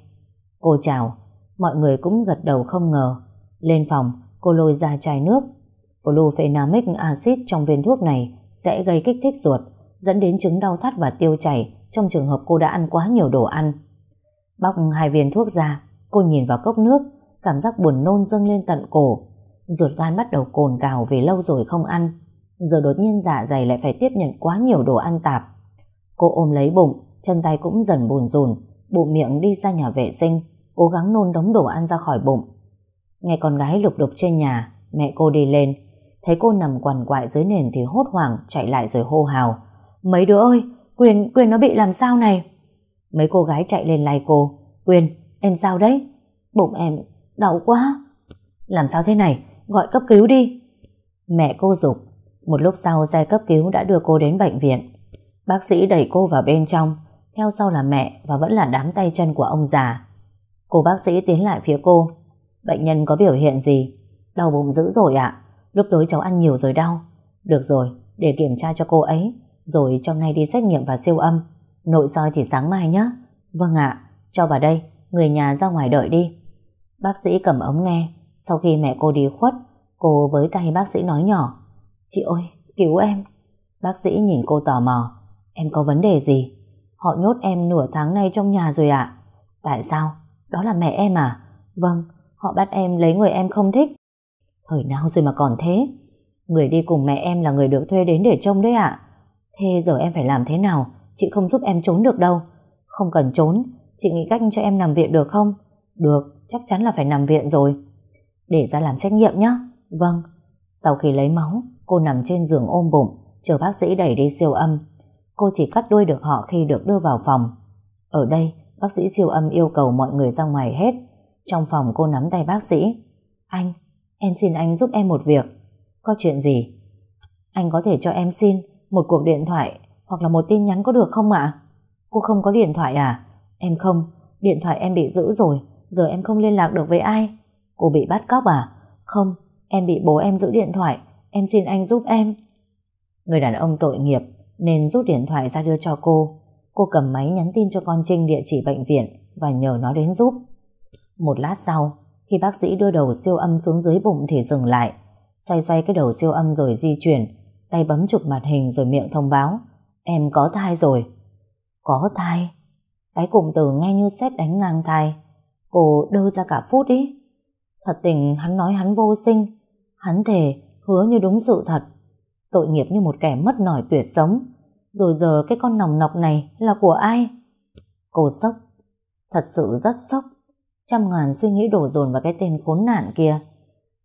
Cô chào, mọi người cũng gật đầu không ngờ. Lên phòng, cô lôi ra chai nước. Flufenamic acid trong viên thuốc này sẽ gây kích thích ruột, dẫn đến chứng đau thắt và tiêu chảy trong trường hợp cô đã ăn quá nhiều đồ ăn. Bóc hai viên thuốc ra, cô nhìn vào cốc nước, cảm giác buồn nôn dâng lên tận cổ. Ruột gan bắt đầu cồn cào vì lâu rồi không ăn. Giờ đột nhiên dạ dày lại phải tiếp nhận quá nhiều đồ ăn tạp. Cô ôm lấy bụng, chân tay cũng dần buồn rùn, bụng miệng đi ra nhà vệ sinh, cố gắng nôn đống đồ ăn ra khỏi bụng. Nghe con gái lục đục trên nhà, mẹ cô đi lên, thấy cô nằm quằn quại dưới nền thì hốt hoảng chạy lại rồi hô hào. Mấy đứa ơi, Quyền, Quyền nó bị làm sao này? Mấy cô gái chạy lên lay cô. Quyền, em sao đấy? Bụng em đau quá. Làm sao thế này? Gọi cấp cứu đi. Mẹ cô dục Một lúc sau xe cấp cứu đã đưa cô đến bệnh viện. Bác sĩ đẩy cô vào bên trong. Theo sau là mẹ và vẫn là đám tay chân của ông già. Cô bác sĩ tiến lại phía cô. Bệnh nhân có biểu hiện gì? Đau bụng dữ rồi ạ. Lúc tối cháu ăn nhiều rồi đau. Được rồi, để kiểm tra cho cô ấy. Rồi cho ngay đi xét nghiệm và siêu âm. Nội soi thì sáng mai nhé. Vâng ạ, cho vào đây. Người nhà ra ngoài đợi đi. Bác sĩ cầm ống nghe. Sau khi mẹ cô đi khuất, cô với tay bác sĩ nói nhỏ. Chị ơi, cứu em. Bác sĩ nhìn cô tò mò. Em có vấn đề gì? Họ nhốt em nửa tháng nay trong nhà rồi ạ. Tại sao? Đó là mẹ em à? Vâng, họ bắt em lấy người em không thích. Thời nào rồi mà còn thế? Người đi cùng mẹ em là người được thuê đến để trông đấy ạ. Thế giờ em phải làm thế nào? Chị không giúp em trốn được đâu. Không cần trốn, chị nghĩ cách cho em nằm viện được không? Được, chắc chắn là phải nằm viện rồi. Để ra làm xét nghiệm nhé. Vâng. Sau khi lấy máu, cô nằm trên giường ôm bụng, chờ bác sĩ đẩy đi siêu âm. Cô chỉ cắt đuôi được họ khi được đưa vào phòng. Ở đây, bác sĩ siêu âm yêu cầu mọi người ra ngoài hết. Trong phòng cô nắm tay bác sĩ. Anh, em xin anh giúp em một việc. Có chuyện gì? Anh có thể cho em xin một cuộc điện thoại hoặc là một tin nhắn có được không ạ? Cô không có điện thoại à? Em không, điện thoại em bị giữ rồi, giờ em không liên lạc được với ai. Cô bị bắt cóc à? Không, em bị bố em giữ điện thoại, em xin anh giúp em. Người đàn ông tội nghiệp nên rút điện thoại ra đưa cho cô. Cô cầm máy nhắn tin cho con Trinh địa chỉ bệnh viện và nhờ nó đến giúp. Một lát sau, khi bác sĩ đưa đầu siêu âm xuống dưới bụng thì dừng lại, xoay xoay cái đầu siêu âm rồi di chuyển, tay bấm chụp màn hình rồi miệng thông báo. Em có thai rồi. Có thai? Cái cụm từ nghe như xét đánh ngang thai. Cô đơ ra cả phút ý. Thật tình hắn nói hắn vô sinh. Hắn thề, hứa như đúng sự thật. Tội nghiệp như một kẻ mất nổi tuyệt sống. Rồi giờ cái con nòng nọc này là của ai? Cô sốc. Thật sự rất sốc. Trăm ngàn suy nghĩ đổ dồn vào cái tên khốn nạn kia.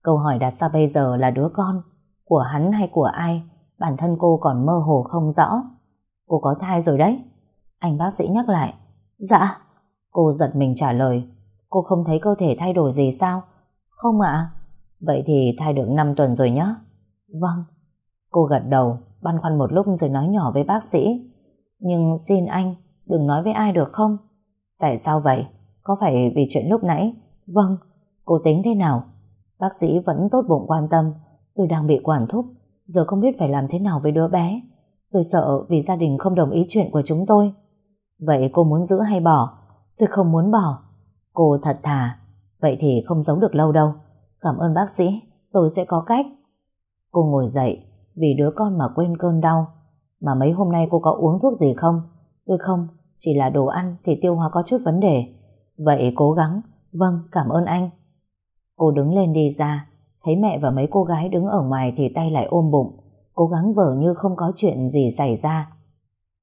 Câu hỏi đặt ra bây giờ là đứa con, của hắn hay của ai, bản thân cô còn mơ hồ không rõ. Cô có thai rồi đấy. Anh bác sĩ nhắc lại. Dạ. Cô giật mình trả lời. Cô không thấy cơ thể thay đổi gì sao? Không ạ. Vậy thì thai được 5 tuần rồi nhé. Vâng. Cô gật đầu, băn khoăn một lúc rồi nói nhỏ với bác sĩ. Nhưng xin anh, đừng nói với ai được không? Tại sao vậy? Có phải vì chuyện lúc nãy? Vâng. Cô tính thế nào? Bác sĩ vẫn tốt bụng quan tâm. Tôi đang bị quản thúc, giờ không biết phải làm thế nào với đứa bé. Tôi sợ vì gia đình không đồng ý chuyện của chúng tôi. Vậy cô muốn giữ hay bỏ? Tôi không muốn bỏ. Cô thật thà. Vậy thì không giấu được lâu đâu. Cảm ơn bác sĩ, tôi sẽ có cách. Cô ngồi dậy, vì đứa con mà quên cơn đau. Mà mấy hôm nay cô có uống thuốc gì không? Tôi không, chỉ là đồ ăn thì tiêu hóa có chút vấn đề. Vậy cố gắng. Vâng, cảm ơn anh. Cô đứng lên đi ra, thấy mẹ và mấy cô gái đứng ở ngoài thì tay lại ôm bụng, cố gắng vờ như không có chuyện gì xảy ra.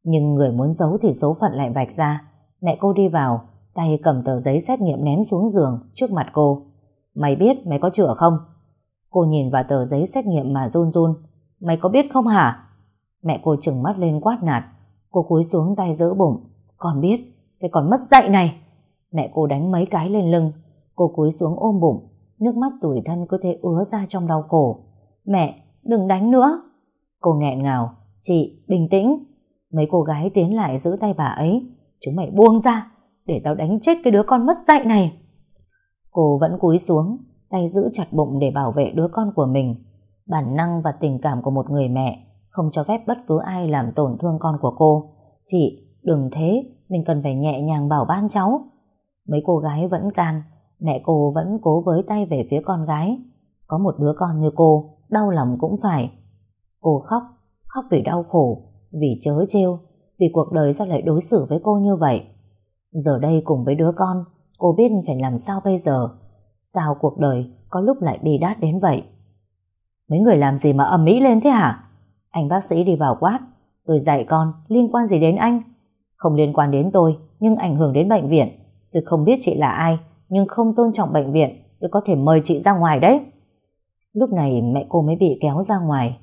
Nhưng người muốn giấu thì số phận lại vạch ra. Mẹ cô đi vào, tay cầm tờ giấy xét nghiệm ném xuống giường trước mặt cô. Mày biết mày có chữa không? Cô nhìn vào tờ giấy xét nghiệm mà run run. Mày có biết không hả? Mẹ cô trừng mắt lên quát nạt. Cô cúi xuống tay giữ bụng. Con biết, cái còn mất dạy này. Mẹ cô đánh mấy cái lên lưng. Cô cúi xuống ôm bụng. Nước mắt tủi thân cứ thế ứa ra trong đau khổ. Mẹ, đừng đánh nữa. Cô nghẹn ngào. Chị, bình tĩnh. Mấy cô gái tiến lại giữ tay bà ấy. Chúng mày buông ra, để tao đánh chết cái đứa con mất dạy này. Cô vẫn cúi xuống, tay giữ chặt bụng để bảo vệ đứa con của mình. Bản năng và tình cảm của một người mẹ không cho phép bất cứ ai làm tổn thương con của cô. Chị, đừng thế, mình cần phải nhẹ nhàng bảo ban cháu. Mấy cô gái vẫn can, mẹ cô vẫn cố với tay về phía con gái. Có một đứa con như cô, đau lòng cũng phải. Cô khóc, khóc vì đau khổ, vì chớ trêu, vì cuộc đời sao lại đối xử với cô như vậy. Giờ đây cùng với đứa con, cô biết phải làm sao bây giờ. Sao cuộc đời có lúc lại bi đát đến vậy? Mấy người làm gì mà ầm mỹ lên thế hả? Anh bác sĩ đi vào quát. Tôi dạy con, liên quan gì đến anh? Không liên quan đến tôi, nhưng ảnh hưởng đến bệnh viện. Tôi không biết chị là ai, nhưng không tôn trọng bệnh viện, tôi có thể mời chị ra ngoài đấy. Lúc này mẹ cô mới bị kéo ra ngoài.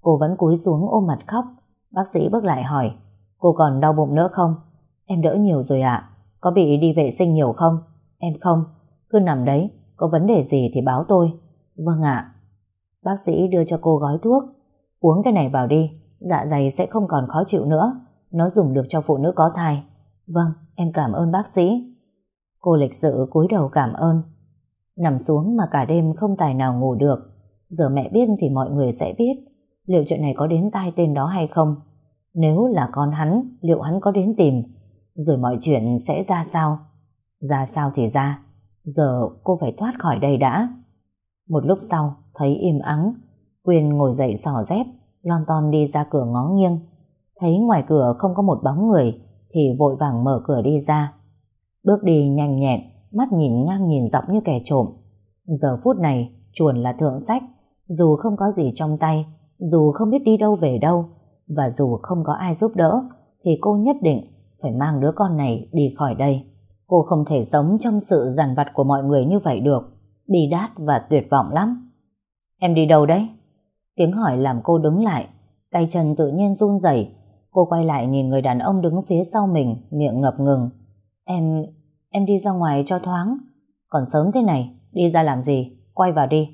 Cô vẫn cúi xuống ôm mặt khóc. Bác sĩ bước lại hỏi, cô còn đau bụng nữa không? Em đỡ nhiều rồi ạ. Có bị đi vệ sinh nhiều không? Em không. Cứ nằm đấy, có vấn đề gì thì báo tôi. Vâng ạ. Bác sĩ đưa cho cô gói thuốc. Uống cái này vào đi, dạ dày sẽ không còn khó chịu nữa. Nó dùng được cho phụ nữ có thai. Vâng, em cảm ơn bác sĩ. Cô lịch sự cúi đầu cảm ơn. Nằm xuống mà cả đêm không tài nào ngủ được. Giờ mẹ biết thì mọi người sẽ biết liệu chuyện này có đến tai tên đó hay không. Nếu là con hắn, liệu hắn có đến tìm? Rồi mọi chuyện sẽ ra sao? Ra sao thì ra. Giờ cô phải thoát khỏi đây đã. Một lúc sau, thấy im ắng, Quyên ngồi dậy sò dép, lon ton đi ra cửa ngó nghiêng. Thấy ngoài cửa không có một bóng người, thì vội vàng mở cửa đi ra. Bước đi nhanh nhẹn, mắt nhìn ngang nhìn dọc như kẻ trộm. Giờ phút này, chuồn là thượng sách, dù không có gì trong tay, dù không biết đi đâu về đâu, và dù không có ai giúp đỡ, thì cô nhất định phải mang đứa con này đi khỏi đây. Cô không thể sống trong sự giàn vặt của mọi người như vậy được, đi đát và tuyệt vọng lắm. Em đi đâu đấy? Tiếng hỏi làm cô đứng lại, tay chân tự nhiên run rẩy. Cô quay lại nhìn người đàn ông đứng phía sau mình, miệng ngập ngừng. Em, em đi ra ngoài cho thoáng. Còn sớm thế này, đi ra làm gì? Quay vào đi.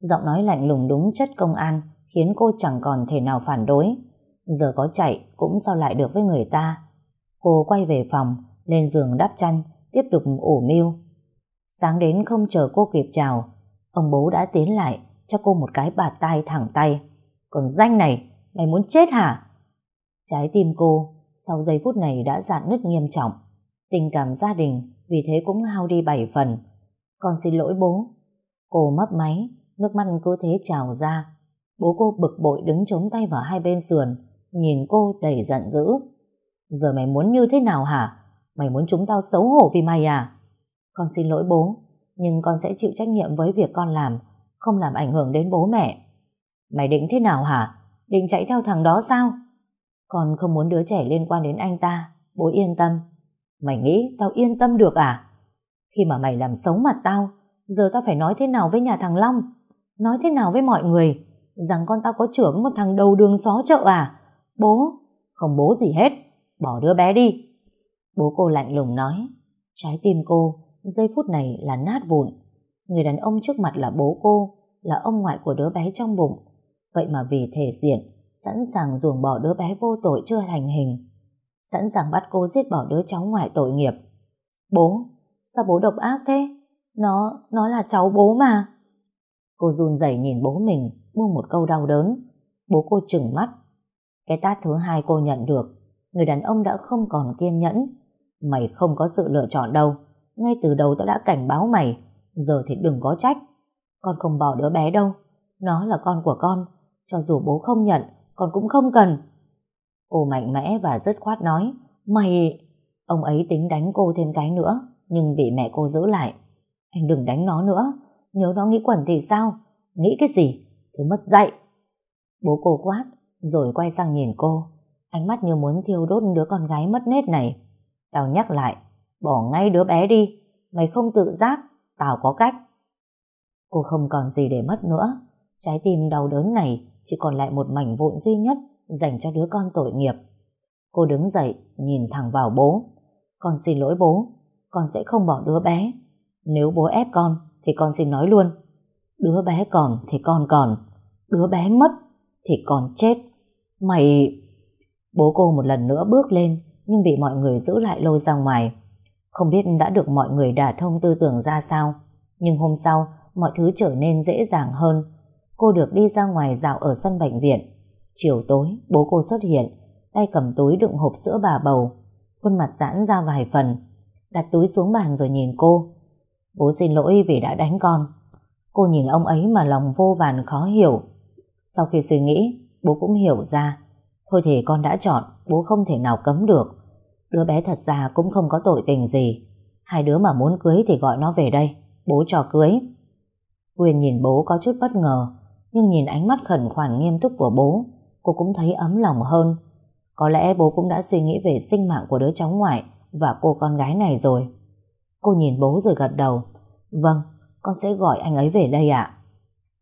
Giọng nói lạnh lùng đúng chất công an, khiến cô chẳng còn thể nào phản đối. Giờ có chạy cũng sao lại được với người ta. Cô quay về phòng, lên giường đắp chăn, tiếp tục ủ mưu. Sáng đến không chờ cô kịp chào, ông bố đã tiến lại cho cô một cái bạt tay thẳng tay. Còn danh này, mày muốn chết hả? Trái tim cô sau giây phút này đã dạn nứt nghiêm trọng. Tình cảm gia đình vì thế cũng hao đi bảy phần. Con xin lỗi bố. Cô mấp máy, nước mắt cứ thế trào ra. Bố cô bực bội đứng chống tay vào hai bên sườn, nhìn cô đầy giận dữ. Giờ mày muốn như thế nào hả? Mày muốn chúng tao xấu hổ vì mày à? Con xin lỗi bố, nhưng con sẽ chịu trách nhiệm với việc con làm, không làm ảnh hưởng đến bố mẹ. Mày định thế nào hả? Định chạy theo thằng đó sao? Con không muốn đứa trẻ liên quan đến anh ta, bố yên tâm. Mày nghĩ tao yên tâm được à? Khi mà mày làm xấu mặt tao, giờ tao phải nói thế nào với nhà thằng Long? Nói thế nào với mọi người? Rằng con tao có trưởng một thằng đầu đường xó chợ à? Bố? Không bố gì hết. Bỏ đứa bé đi. Bố cô lạnh lùng nói. Trái tim cô, giây phút này là nát vụn. Người đàn ông trước mặt là bố cô, là ông ngoại của đứa bé trong bụng. Vậy mà vì thể diện, sẵn sàng ruồng bỏ đứa bé vô tội chưa thành hình. Sẵn sàng bắt cô giết bỏ đứa cháu ngoại tội nghiệp. Bố, sao bố độc ác thế? Nó, nó là cháu bố mà. Cô run rẩy nhìn bố mình, buông một câu đau đớn. Bố cô trừng mắt. Cái tát thứ hai cô nhận được, người đàn ông đã không còn kiên nhẫn. Mày không có sự lựa chọn đâu. Ngay từ đầu tao đã cảnh báo mày, giờ thì đừng có trách. Con không bỏ đứa bé đâu. Nó là con của con, cho dù bố không nhận, con cũng không cần. Cô mạnh mẽ và dứt khoát nói, mày... Ông ấy tính đánh cô thêm cái nữa, nhưng bị mẹ cô giữ lại. Anh đừng đánh nó nữa, nhớ nó nghĩ quẩn thì sao? Nghĩ cái gì? Thứ mất dạy. Bố cô quát, rồi quay sang nhìn cô. Ánh mắt như muốn thiêu đốt đứa con gái mất nết này. Tao nhắc lại, bỏ ngay đứa bé đi. Mày không tự giác, tao có cách. Cô không còn gì để mất nữa. Trái tim đau đớn này chỉ còn lại một mảnh vụn duy nhất dành cho đứa con tội nghiệp. Cô đứng dậy, nhìn thẳng vào bố. Con xin lỗi bố, con sẽ không bỏ đứa bé. Nếu bố ép con, thì con xin nói luôn. Đứa bé còn thì con còn, đứa bé mất thì con chết. Mày... Bố cô một lần nữa bước lên, nhưng bị mọi người giữ lại lôi ra ngoài. Không biết đã được mọi người đả thông tư tưởng ra sao, nhưng hôm sau, mọi thứ trở nên dễ dàng hơn. Cô được đi ra ngoài dạo ở sân bệnh viện. Chiều tối, bố cô xuất hiện, tay cầm túi đựng hộp sữa bà bầu. Khuôn mặt giãn ra vài phần, đặt túi xuống bàn rồi nhìn cô. Bố xin lỗi vì đã đánh con. Cô nhìn ông ấy mà lòng vô vàn khó hiểu. Sau khi suy nghĩ, bố cũng hiểu ra. Thôi thì con đã chọn, bố không thể nào cấm được. Đứa bé thật ra cũng không có tội tình gì. Hai đứa mà muốn cưới thì gọi nó về đây, bố cho cưới. quyền nhìn bố có chút bất ngờ, nhưng nhìn ánh mắt khẩn khoản nghiêm túc của bố, cô cũng thấy ấm lòng hơn. Có lẽ bố cũng đã suy nghĩ về sinh mạng của đứa cháu ngoại và cô con gái này rồi. Cô nhìn bố rồi gật đầu. Vâng, con sẽ gọi anh ấy về đây ạ.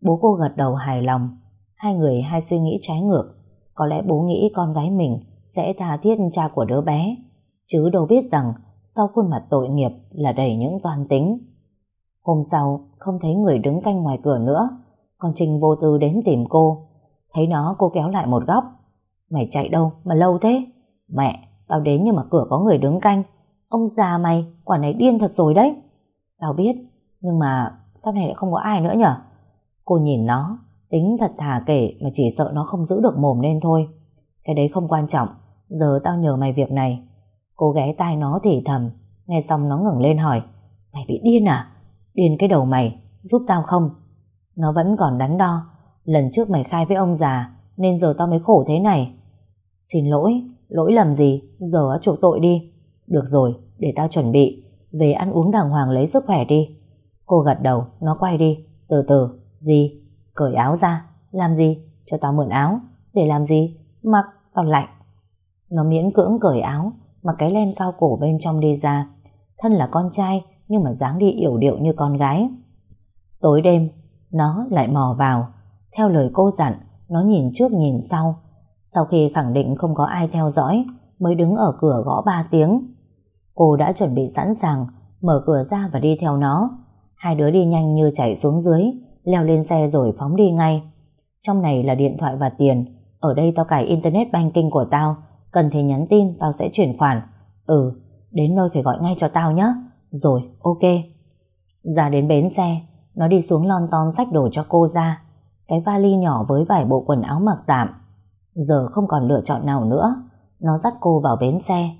Bố cô gật đầu hài lòng. Hai người hai suy nghĩ trái ngược. Có lẽ bố nghĩ con gái mình sẽ tha thiết cha của đứa bé. Chứ đâu biết rằng sau khuôn mặt tội nghiệp là đầy những toan tính. Hôm sau, không thấy người đứng canh ngoài cửa nữa. Con Trinh vô tư đến tìm cô. Thấy nó cô kéo lại một góc. Mày chạy đâu mà lâu thế? Mẹ, tao đến nhưng mà cửa có người đứng canh. Ông già mày, quả này điên thật rồi đấy. Tao biết, nhưng mà sau này lại không có ai nữa nhở? Cô nhìn nó, tính thật thà kể mà chỉ sợ nó không giữ được mồm nên thôi. Cái đấy không quan trọng, giờ tao nhờ mày việc này. Cô ghé tai nó thì thầm, nghe xong nó ngẩng lên hỏi, mày bị điên à? Điên cái đầu mày, giúp tao không? Nó vẫn còn đắn đo, lần trước mày khai với ông già, nên giờ tao mới khổ thế này. Xin lỗi, lỗi lầm gì, giờ chuộc tội đi. Được rồi, để tao chuẩn bị, về ăn uống đàng hoàng lấy sức khỏe đi. Cô gật đầu, nó quay đi, từ từ, gì? Cởi áo ra, làm gì? Cho tao mượn áo, để làm gì? Mặc, tao lạnh. Nó miễn cưỡng cởi áo, mặc cái len cao cổ bên trong đi ra. Thân là con trai, nhưng mà dáng đi yểu điệu như con gái. Tối đêm, nó lại mò vào. Theo lời cô dặn, nó nhìn trước nhìn sau. Sau khi khẳng định không có ai theo dõi, mới đứng ở cửa gõ ba tiếng. Cô đã chuẩn bị sẵn sàng, mở cửa ra và đi theo nó. Hai đứa đi nhanh như chạy xuống dưới, leo lên xe rồi phóng đi ngay. Trong này là điện thoại và tiền, ở đây tao cài internet banking của tao, cần thì nhắn tin tao sẽ chuyển khoản. Ừ, đến nơi phải gọi ngay cho tao nhé. Rồi, ok. Ra đến bến xe, nó đi xuống lon ton sách đồ cho cô ra. Cái vali nhỏ với vài bộ quần áo mặc tạm. Giờ không còn lựa chọn nào nữa. Nó dắt cô vào bến xe.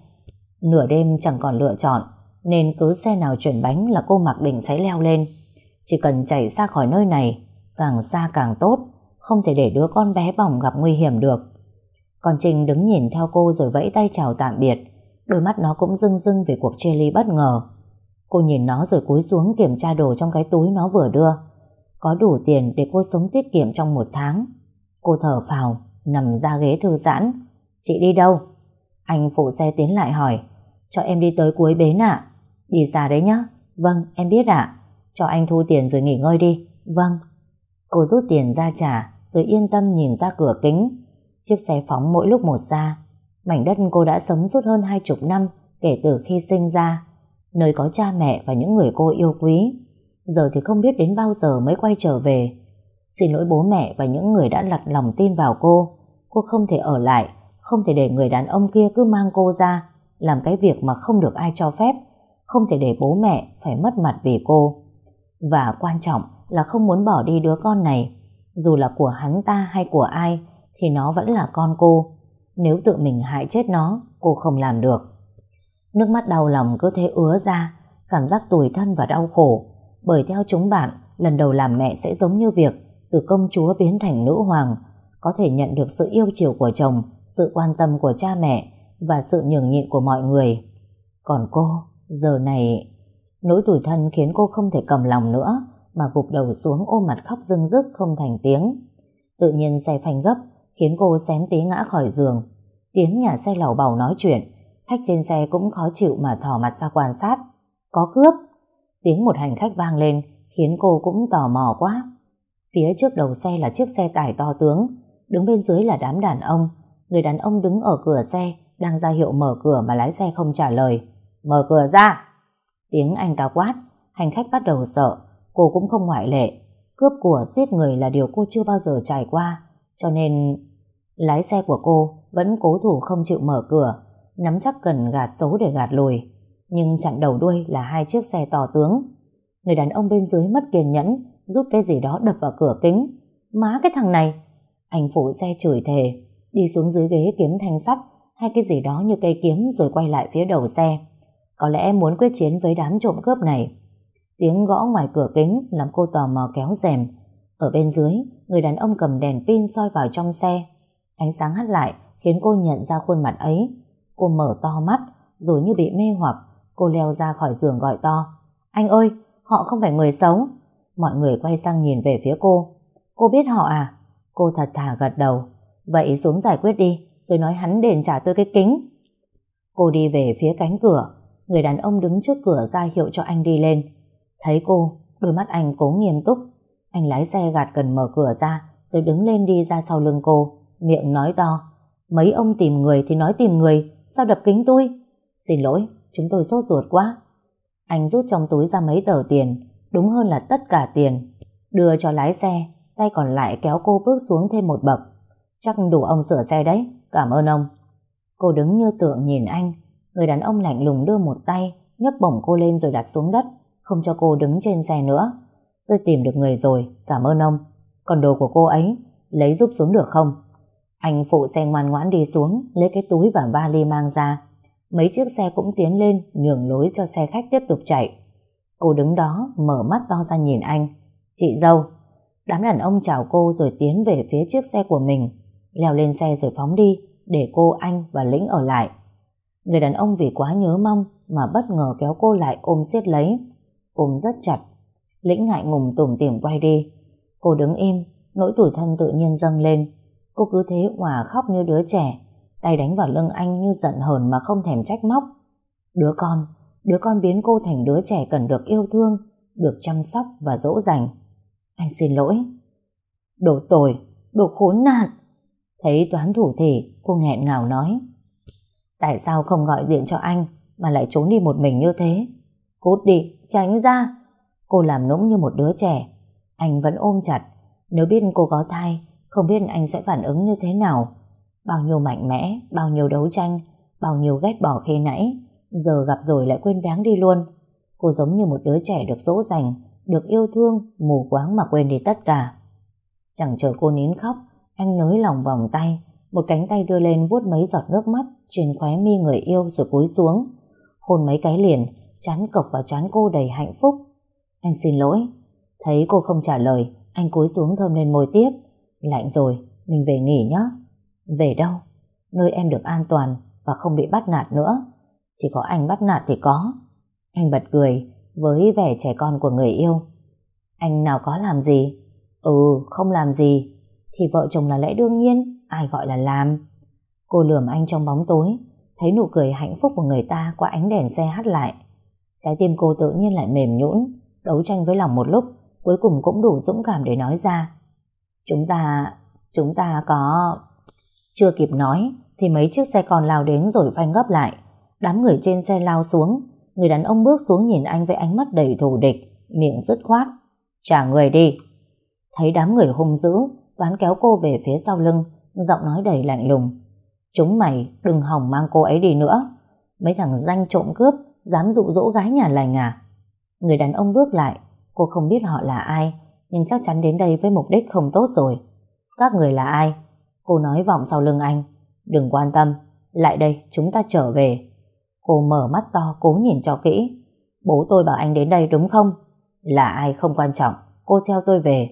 Nửa đêm chẳng còn lựa chọn, nên cứ xe nào chuyển bánh là cô mặc định sẽ leo lên. Chỉ cần chạy xa khỏi nơi này, càng xa càng tốt, không thể để đứa con bé bỏng gặp nguy hiểm được. Còn Trình đứng nhìn theo cô rồi vẫy tay chào tạm biệt, đôi mắt nó cũng rưng rưng về cuộc chia ly bất ngờ. Cô nhìn nó rồi cúi xuống kiểm tra đồ trong cái túi nó vừa đưa. Có đủ tiền để cô sống tiết kiệm trong một tháng. Cô thở phào, nằm ra ghế thư giãn. Chị đi đâu? Anh phụ xe tiến lại hỏi. Cho em đi tới cuối bến ạ. Đi xa đấy nhá. Vâng, em biết ạ. Cho anh thu tiền rồi nghỉ ngơi đi. Vâng. Cô rút tiền ra trả rồi yên tâm nhìn ra cửa kính. Chiếc xe phóng mỗi lúc một xa. Mảnh đất cô đã sống suốt hơn hai chục năm kể từ khi sinh ra. Nơi có cha mẹ và những người cô yêu quý. Giờ thì không biết đến bao giờ mới quay trở về. Xin lỗi bố mẹ và những người đã lặt lòng tin vào cô. Cô không thể ở lại, không thể để người đàn ông kia cứ mang cô ra, làm cái việc mà không được ai cho phép, không thể để bố mẹ phải mất mặt vì cô. Và quan trọng là không muốn bỏ đi đứa con này. Dù là của hắn ta hay của ai, thì nó vẫn là con cô. Nếu tự mình hại chết nó, cô không làm được. Nước mắt đau lòng cứ thế ứa ra, cảm giác tủi thân và đau khổ. Bởi theo chúng bạn, lần đầu làm mẹ sẽ giống như việc từ công chúa biến thành nữ hoàng, có thể nhận được sự yêu chiều của chồng, sự quan tâm của cha mẹ và sự nhường nhịn của mọi người. Còn cô, giờ này, nỗi tủi thân khiến cô không thể cầm lòng nữa, mà gục đầu xuống ôm mặt khóc rưng rức không thành tiếng. Tự nhiên xe phanh gấp, khiến cô xém tí ngã khỏi giường. Tiếng nhà xe lầu bầu nói chuyện, khách trên xe cũng khó chịu mà thỏ mặt ra quan sát. Có cướp! Tiếng một hành khách vang lên, khiến cô cũng tò mò quá. Phía trước đầu xe là chiếc xe tải to tướng, đứng bên dưới là đám đàn ông. Người đàn ông đứng ở cửa xe, đang ra hiệu mở cửa mà lái xe không trả lời. Mở cửa ra! Tiếng anh ta quát, hành khách bắt đầu sợ, cô cũng không ngoại lệ. Cướp của giết người là điều cô chưa bao giờ trải qua, cho nên lái xe của cô vẫn cố thủ không chịu mở cửa, nắm chắc cần gạt xấu để gạt lùi. Nhưng chặn đầu đuôi là hai chiếc xe tò tướng. Người đàn ông bên dưới mất kiên nhẫn, rút cái gì đó đập vào cửa kính. Má cái thằng này! Anh phụ xe chửi thề, đi xuống dưới ghế kiếm thanh sắt hay cái gì đó như cây kiếm rồi quay lại phía đầu xe. Có lẽ muốn quyết chiến với đám trộm cướp này. Tiếng gõ ngoài cửa kính làm cô tò mò kéo rèm. Ở bên dưới, người đàn ông cầm đèn pin soi vào trong xe. Ánh sáng hắt lại khiến cô nhận ra khuôn mặt ấy. Cô mở to mắt, rồi như bị mê hoặc, cô leo ra khỏi giường gọi to. Anh ơi, họ không phải người xấu. Mọi người quay sang nhìn về phía cô. Cô biết họ à? Cô thật thà gật đầu. Vậy xuống giải quyết đi, rồi nói hắn đền trả tôi cái kính. Cô đi về phía cánh cửa, người đàn ông đứng trước cửa ra hiệu cho anh đi lên. Thấy cô, đôi mắt anh cố nghiêm túc. Anh lái xe gạt cần mở cửa ra, rồi đứng lên đi ra sau lưng cô, miệng nói to. Mấy ông tìm người thì nói tìm người, sao đập kính tôi? Xin lỗi, chúng tôi sốt ruột quá. Anh rút trong túi ra mấy tờ tiền, đúng hơn là tất cả tiền. Đưa cho lái xe, tay còn lại kéo cô bước xuống thêm một bậc. Chắc đủ ông sửa xe đấy, cảm ơn ông. Cô đứng như tượng nhìn anh, người đàn ông lạnh lùng đưa một tay, nhấc bổng cô lên rồi đặt xuống đất, không cho cô đứng trên xe nữa. Tôi tìm được người rồi, cảm ơn ông. Còn đồ của cô ấy, lấy giúp xuống được không? Anh phụ xe ngoan ngoãn đi xuống, lấy cái túi và vali mang ra. Mấy chiếc xe cũng tiến lên, nhường lối cho xe khách tiếp tục chạy. Cô đứng đó, mở mắt to ra nhìn anh. Chị dâu. Đám đàn ông chào cô rồi tiến về phía chiếc xe của mình. Leo lên xe rồi phóng đi, để cô, anh và Lĩnh ở lại. Người đàn ông vì quá nhớ mong mà bất ngờ kéo cô lại ôm siết lấy. Ôm rất chặt. Lĩnh ngại ngùng tủm tỉm quay đi. Cô đứng im, nỗi tủi thân tự nhiên dâng lên. Cô cứ thế hòa khóc như đứa trẻ, tay đánh vào lưng anh như giận hờn mà không thèm trách móc. Đứa con, đứa con biến cô thành đứa trẻ cần được yêu thương, được chăm sóc và dỗ dành. Anh xin lỗi. Đồ tồi, đồ khốn nạn. Thấy toán thủ thể, cô nghẹn ngào nói. Tại sao không gọi điện cho anh mà lại trốn đi một mình như thế? Cút đi, tránh ra. Cô làm nũng như một đứa trẻ. Anh vẫn ôm chặt. Nếu biết cô có thai, không biết anh sẽ phản ứng như thế nào. Bao nhiêu mạnh mẽ, bao nhiêu đấu tranh, bao nhiêu ghét bỏ khi nãy, giờ gặp rồi lại quên đáng đi luôn. Cô giống như một đứa trẻ được dỗ dành, được yêu thương, mù quáng mà quên đi tất cả. Chẳng chờ cô nín khóc, anh nới lòng vòng tay, một cánh tay đưa lên vuốt mấy giọt nước mắt trên khóe mi người yêu rồi cúi xuống. Hôn mấy cái liền, chán cộc vào chán cô đầy hạnh phúc. Anh xin lỗi. Thấy cô không trả lời, anh cúi xuống thơm lên môi tiếp. Lạnh rồi, mình về nghỉ nhé. Về đâu? Nơi em được an toàn và không bị bắt nạt nữa. Chỉ có anh bắt nạt thì có. Anh bật cười với vẻ trẻ con của người yêu. Anh nào có làm gì? Ừ, không làm gì. Thì vợ chồng là lẽ đương nhiên, ai gọi là làm. Cô lườm anh trong bóng tối, thấy nụ cười hạnh phúc của người ta qua ánh đèn xe hắt lại. Trái tim cô tự nhiên lại mềm nhũn, đấu tranh với lòng một lúc, cuối cùng cũng đủ dũng cảm để nói ra. Chúng ta... chúng ta có... Chưa kịp nói thì mấy chiếc xe còn lao đến rồi phanh gấp lại. Đám người trên xe lao xuống. Người đàn ông bước xuống nhìn anh với ánh mắt đầy thù địch, miệng dứt khoát. Trả người đi. Thấy đám người hung dữ, Toán kéo cô về phía sau lưng, giọng nói đầy lạnh lùng. Chúng mày đừng hỏng mang cô ấy đi nữa. Mấy thằng danh trộm cướp, dám dụ dỗ gái nhà lành à? Người đàn ông bước lại, cô không biết họ là ai, nhưng chắc chắn đến đây với mục đích không tốt rồi. Các người là ai? Cô nói vọng sau lưng anh. Đừng quan tâm, lại đây chúng ta trở về. Cô mở mắt to cố nhìn cho kỹ. Bố tôi bảo anh đến đây đúng không? Là ai không quan trọng, cô theo tôi về.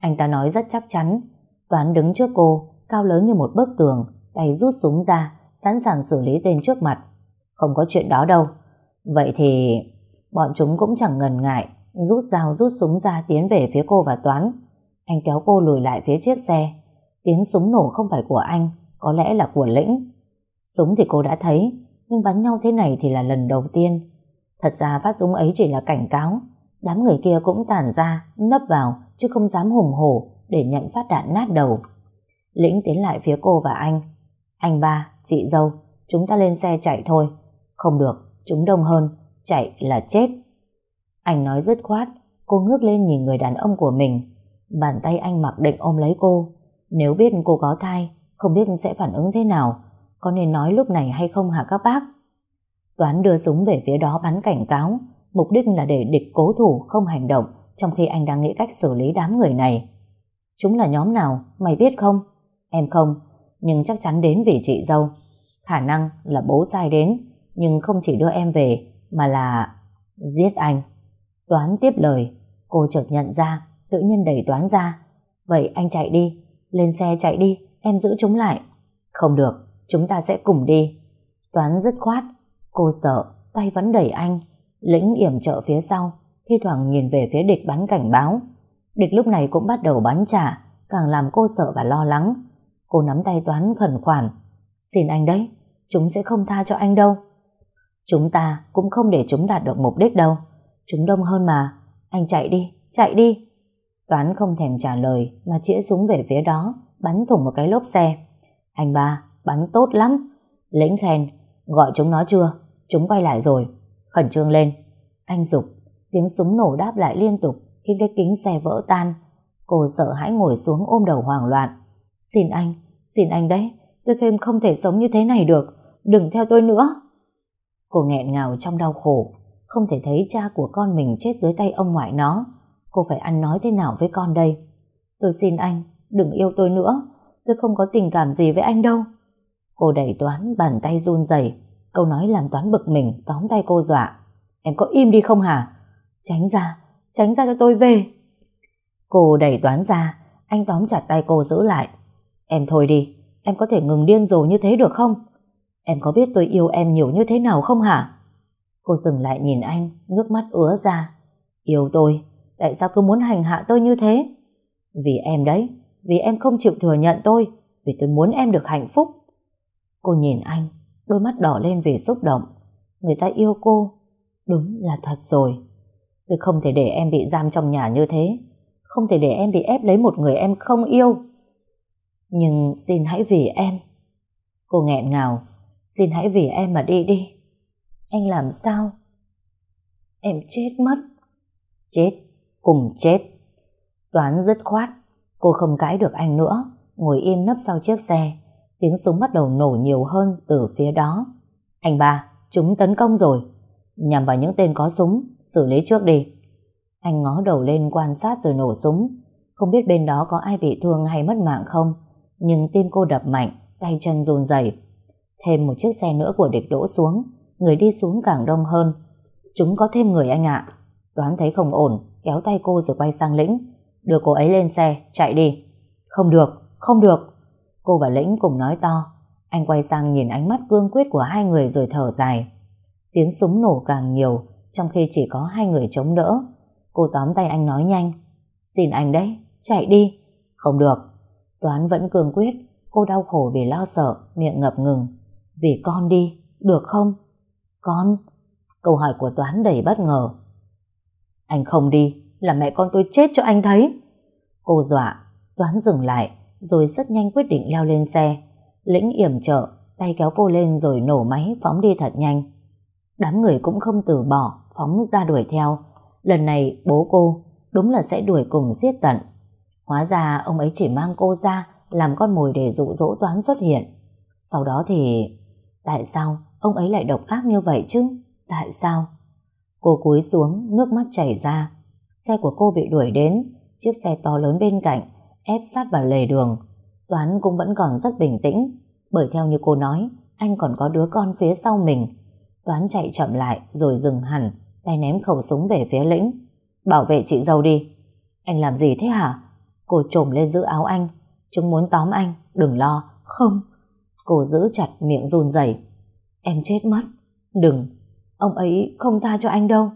Anh ta nói rất chắc chắn. Toán đứng trước cô, cao lớn như một bức tường, tay rút súng ra, sẵn sàng xử lý tên trước mặt. Không có chuyện đó đâu. Vậy thì bọn chúng cũng chẳng ngần ngại, rút dao rút súng ra tiến về phía cô và Toán. Anh kéo cô lùi lại phía chiếc xe. Tiếng súng nổ không phải của anh, có lẽ là của Lĩnh. Súng thì cô đã thấy, nhưng bắn nhau thế này thì là lần đầu tiên. Thật ra phát súng ấy chỉ là cảnh cáo. Đám người kia cũng tản ra, nấp vào, chứ không dám hùng hổ để nhận phát đạn nát đầu. Lĩnh tiến lại phía cô và anh. Anh ba, chị dâu, chúng ta lên xe chạy thôi. Không được, chúng đông hơn, chạy là chết. Anh nói dứt khoát, cô ngước lên nhìn người đàn ông của mình. Bàn tay anh mặc định ôm lấy cô. Nếu biết cô có thai, không biết sẽ phản ứng thế nào. Có nên nói lúc này hay không hả các bác? Toán đưa súng về phía đó bắn cảnh cáo. Mục đích là để địch cố thủ không hành động trong khi anh đang nghĩ cách xử lý đám người này. Chúng là nhóm nào, mày biết không? Em không, nhưng chắc chắn đến vì chị dâu. Khả năng là bố sai đến, nhưng không chỉ đưa em về, mà là giết anh. Toán tiếp lời, cô chợt nhận ra, tự nhiên đẩy Toán ra. Vậy anh chạy đi, lên xe chạy đi, em giữ chúng lại. Không được, chúng ta sẽ cùng đi. Toán dứt khoát, cô sợ, tay vẫn đẩy anh. Lĩnh yểm trợ phía sau, thi thoảng nhìn về phía địch bắn cảnh báo. Địch lúc này cũng bắt đầu bắn trả, càng làm cô sợ và lo lắng. Cô nắm tay Toán khẩn khoản. Xin anh đấy, chúng sẽ không tha cho anh đâu. Chúng ta cũng không để chúng đạt được mục đích đâu. Chúng đông hơn mà. Anh chạy đi, chạy đi. Toán không thèm trả lời mà chĩa súng về phía đó, bắn thủng một cái lốp xe. Anh ba, bắn tốt lắm. Lĩnh khen, gọi chúng nó chưa? Chúng quay lại rồi. Khẩn trương lên. Anh dục Tiếng súng nổ đáp lại liên tục khiến cái kính xe vỡ tan. Cô sợ hãi ngồi xuống ôm đầu hoảng loạn. Xin anh, xin anh đấy, tôi thêm không thể sống như thế này được. Đừng theo tôi nữa. Cô nghẹn ngào trong đau khổ, không thể thấy cha của con mình chết dưới tay ông ngoại nó. Cô phải ăn nói thế nào với con đây? Tôi xin anh, đừng yêu tôi nữa. Tôi không có tình cảm gì với anh đâu. Cô đẩy Toán bàn tay run rẩy, câu nói làm Toán bực mình tóm tay cô dọa. Em có im đi không hả? Tránh ra, tránh ra cho tôi về. Cô đẩy toán ra, anh tóm chặt tay cô giữ lại. Em thôi đi, em có thể ngừng điên rồ như thế được không? Em có biết tôi yêu em nhiều như thế nào không hả? Cô dừng lại nhìn anh, nước mắt ứa ra. Yêu tôi, tại sao cứ muốn hành hạ tôi như thế? Vì em đấy, vì em không chịu thừa nhận tôi, vì tôi muốn em được hạnh phúc. Cô nhìn anh, đôi mắt đỏ lên vì xúc động. Người ta yêu cô, đúng là thật rồi. Tôi không thể để em bị giam trong nhà như thế. Không thể để em bị ép lấy một người em không yêu. Nhưng xin hãy vì em. Cô nghẹn ngào. Xin hãy vì em mà đi đi. Anh làm sao? Em chết mất. Chết. Cùng chết. Toán dứt khoát. Cô không cãi được anh nữa. Ngồi im nấp sau chiếc xe. Tiếng súng bắt đầu nổ nhiều hơn từ phía đó. Anh ba, chúng tấn công rồi nhằm vào những tên có súng, xử lý trước đi. Anh ngó đầu lên quan sát rồi nổ súng. Không biết bên đó có ai bị thương hay mất mạng không, nhưng tim cô đập mạnh, tay chân run rẩy. Thêm một chiếc xe nữa của địch đỗ xuống, người đi xuống càng đông hơn. Chúng có thêm người anh ạ. Toán thấy không ổn, kéo tay cô rồi quay sang Lĩnh. Đưa cô ấy lên xe, chạy đi. Không được, không được. Cô và Lĩnh cùng nói to. Anh quay sang nhìn ánh mắt cương quyết của hai người rồi thở dài. Tiếng súng nổ càng nhiều, trong khi chỉ có hai người chống đỡ. Cô tóm tay anh nói nhanh. Xin anh đấy, chạy đi. Không được. Toán vẫn cương quyết, cô đau khổ vì lo sợ, miệng ngập ngừng. Vì con đi, được không? Con? Câu hỏi của Toán đầy bất ngờ. Anh không đi, là mẹ con tôi chết cho anh thấy. Cô dọa, Toán dừng lại, rồi rất nhanh quyết định leo lên xe. Lĩnh yểm trợ, tay kéo cô lên rồi nổ máy phóng đi thật nhanh. Đám người cũng không từ bỏ, phóng ra đuổi theo. Lần này bố cô đúng là sẽ đuổi cùng giết tận. Hóa ra ông ấy chỉ mang cô ra làm con mồi để dụ dỗ Toán xuất hiện. Sau đó thì... Tại sao ông ấy lại độc ác như vậy chứ? Tại sao? Cô cúi xuống, nước mắt chảy ra. Xe của cô bị đuổi đến, chiếc xe to lớn bên cạnh, ép sát vào lề đường. Toán cũng vẫn còn rất bình tĩnh, bởi theo như cô nói, anh còn có đứa con phía sau mình. Toán chạy chậm lại rồi dừng hẳn, tay ném khẩu súng về phía lĩnh. Bảo vệ chị dâu đi. Anh làm gì thế hả? Cô trồm lên giữ áo anh. Chúng muốn tóm anh, đừng lo. Không. Cô giữ chặt miệng run rẩy. Em chết mất. Đừng. Ông ấy không tha cho anh đâu.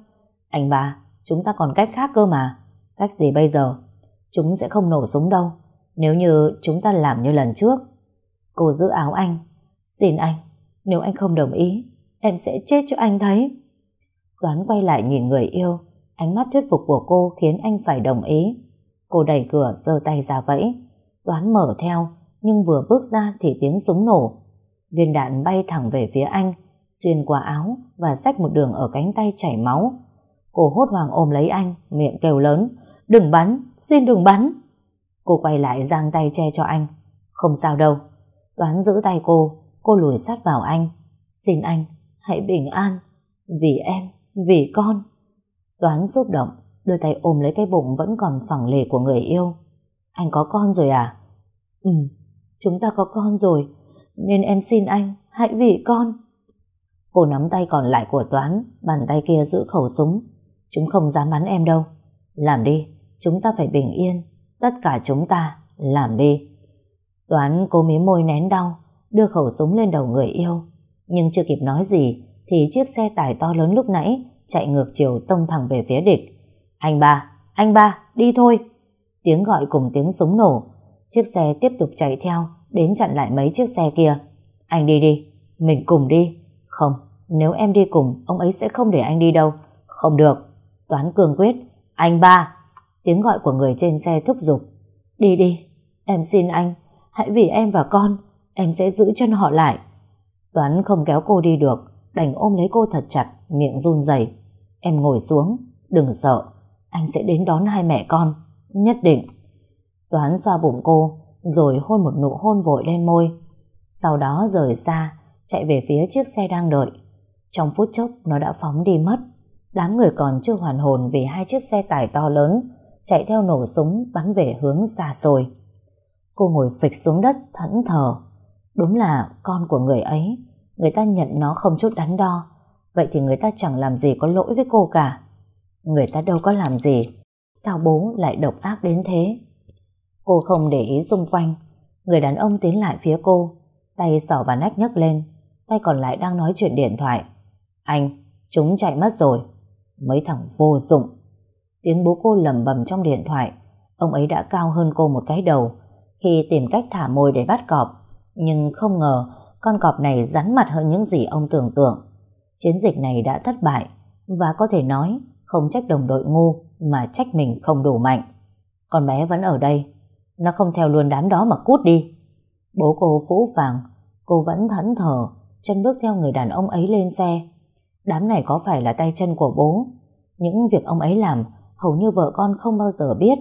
Anh ba, chúng ta còn cách khác cơ mà. Cách gì bây giờ? Chúng sẽ không nổ súng đâu. Nếu như chúng ta làm như lần trước. Cô giữ áo anh. Xin anh, nếu anh không đồng ý, em sẽ chết cho anh thấy. Toán quay lại nhìn người yêu, ánh mắt thuyết phục của cô khiến anh phải đồng ý. Cô đẩy cửa, giơ tay ra vẫy. Toán mở theo, nhưng vừa bước ra thì tiếng súng nổ. Viên đạn bay thẳng về phía anh, xuyên qua áo và xách một đường ở cánh tay chảy máu. Cô hốt hoảng ôm lấy anh, miệng kêu lớn. Đừng bắn, xin đừng bắn. Cô quay lại giang tay che cho anh. Không sao đâu. Toán giữ tay cô, cô lùi sát vào anh. Xin anh, hãy bình an. Vì em, vì con. Toán xúc động, đưa tay ôm lấy cái bụng vẫn còn phẳng lề của người yêu. Anh có con rồi à? Ừ, chúng ta có con rồi, nên em xin anh, hãy vì con. Cô nắm tay còn lại của Toán, bàn tay kia giữ khẩu súng. Chúng không dám bắn em đâu. Làm đi, chúng ta phải bình yên. Tất cả chúng ta, làm đi. Toán cố mí môi nén đau, đưa khẩu súng lên đầu người yêu. Nhưng chưa kịp nói gì, thì chiếc xe tải to lớn lúc nãy chạy ngược chiều tông thẳng về phía địch. Anh ba, anh ba, đi thôi. Tiếng gọi cùng tiếng súng nổ. Chiếc xe tiếp tục chạy theo, đến chặn lại mấy chiếc xe kia. Anh đi đi, mình cùng đi. Không, nếu em đi cùng, ông ấy sẽ không để anh đi đâu. Không được. Toán cường quyết. Anh ba. Tiếng gọi của người trên xe thúc giục. Đi đi, em xin anh. Hãy vì em và con, em sẽ giữ chân họ lại. Toán không kéo cô đi được, đành ôm lấy cô thật chặt, miệng run rẩy. Em ngồi xuống, đừng sợ, anh sẽ đến đón hai mẹ con, nhất định. Toán xoa bụng cô, rồi hôn một nụ hôn vội lên môi. Sau đó rời xa, chạy về phía chiếc xe đang đợi. Trong phút chốc nó đã phóng đi mất. Đám người còn chưa hoàn hồn vì hai chiếc xe tải to lớn chạy theo nổ súng bắn về hướng xa xôi. Cô ngồi phịch xuống đất thẫn thờ. Đúng là con của người ấy, người ta nhận nó không chút đắn đo. Vậy thì người ta chẳng làm gì có lỗi với cô cả. Người ta đâu có làm gì. Sao bố lại độc ác đến thế? Cô không để ý xung quanh. Người đàn ông tiến lại phía cô, tay sỏ và nách nhấc lên, tay còn lại đang nói chuyện điện thoại. Anh, chúng chạy mất rồi. Mấy thằng vô dụng. Tiếng bố cô lầm bầm trong điện thoại. Ông ấy đã cao hơn cô một cái đầu khi tìm cách thả mồi để bắt cọp. Nhưng không ngờ con cọp này rắn mặt hơn những gì ông tưởng tượng. Chiến dịch này đã thất bại và có thể nói không trách đồng đội ngu mà trách mình không đủ mạnh. Con bé vẫn ở đây. Nó không theo luôn đám đó mà cút đi. Bố cô phũ phàng, cô vẫn thẫn thờ, chân bước theo người đàn ông ấy lên xe. Đám này có phải là tay chân của bố? Những việc ông ấy làm hầu như vợ con không bao giờ biết.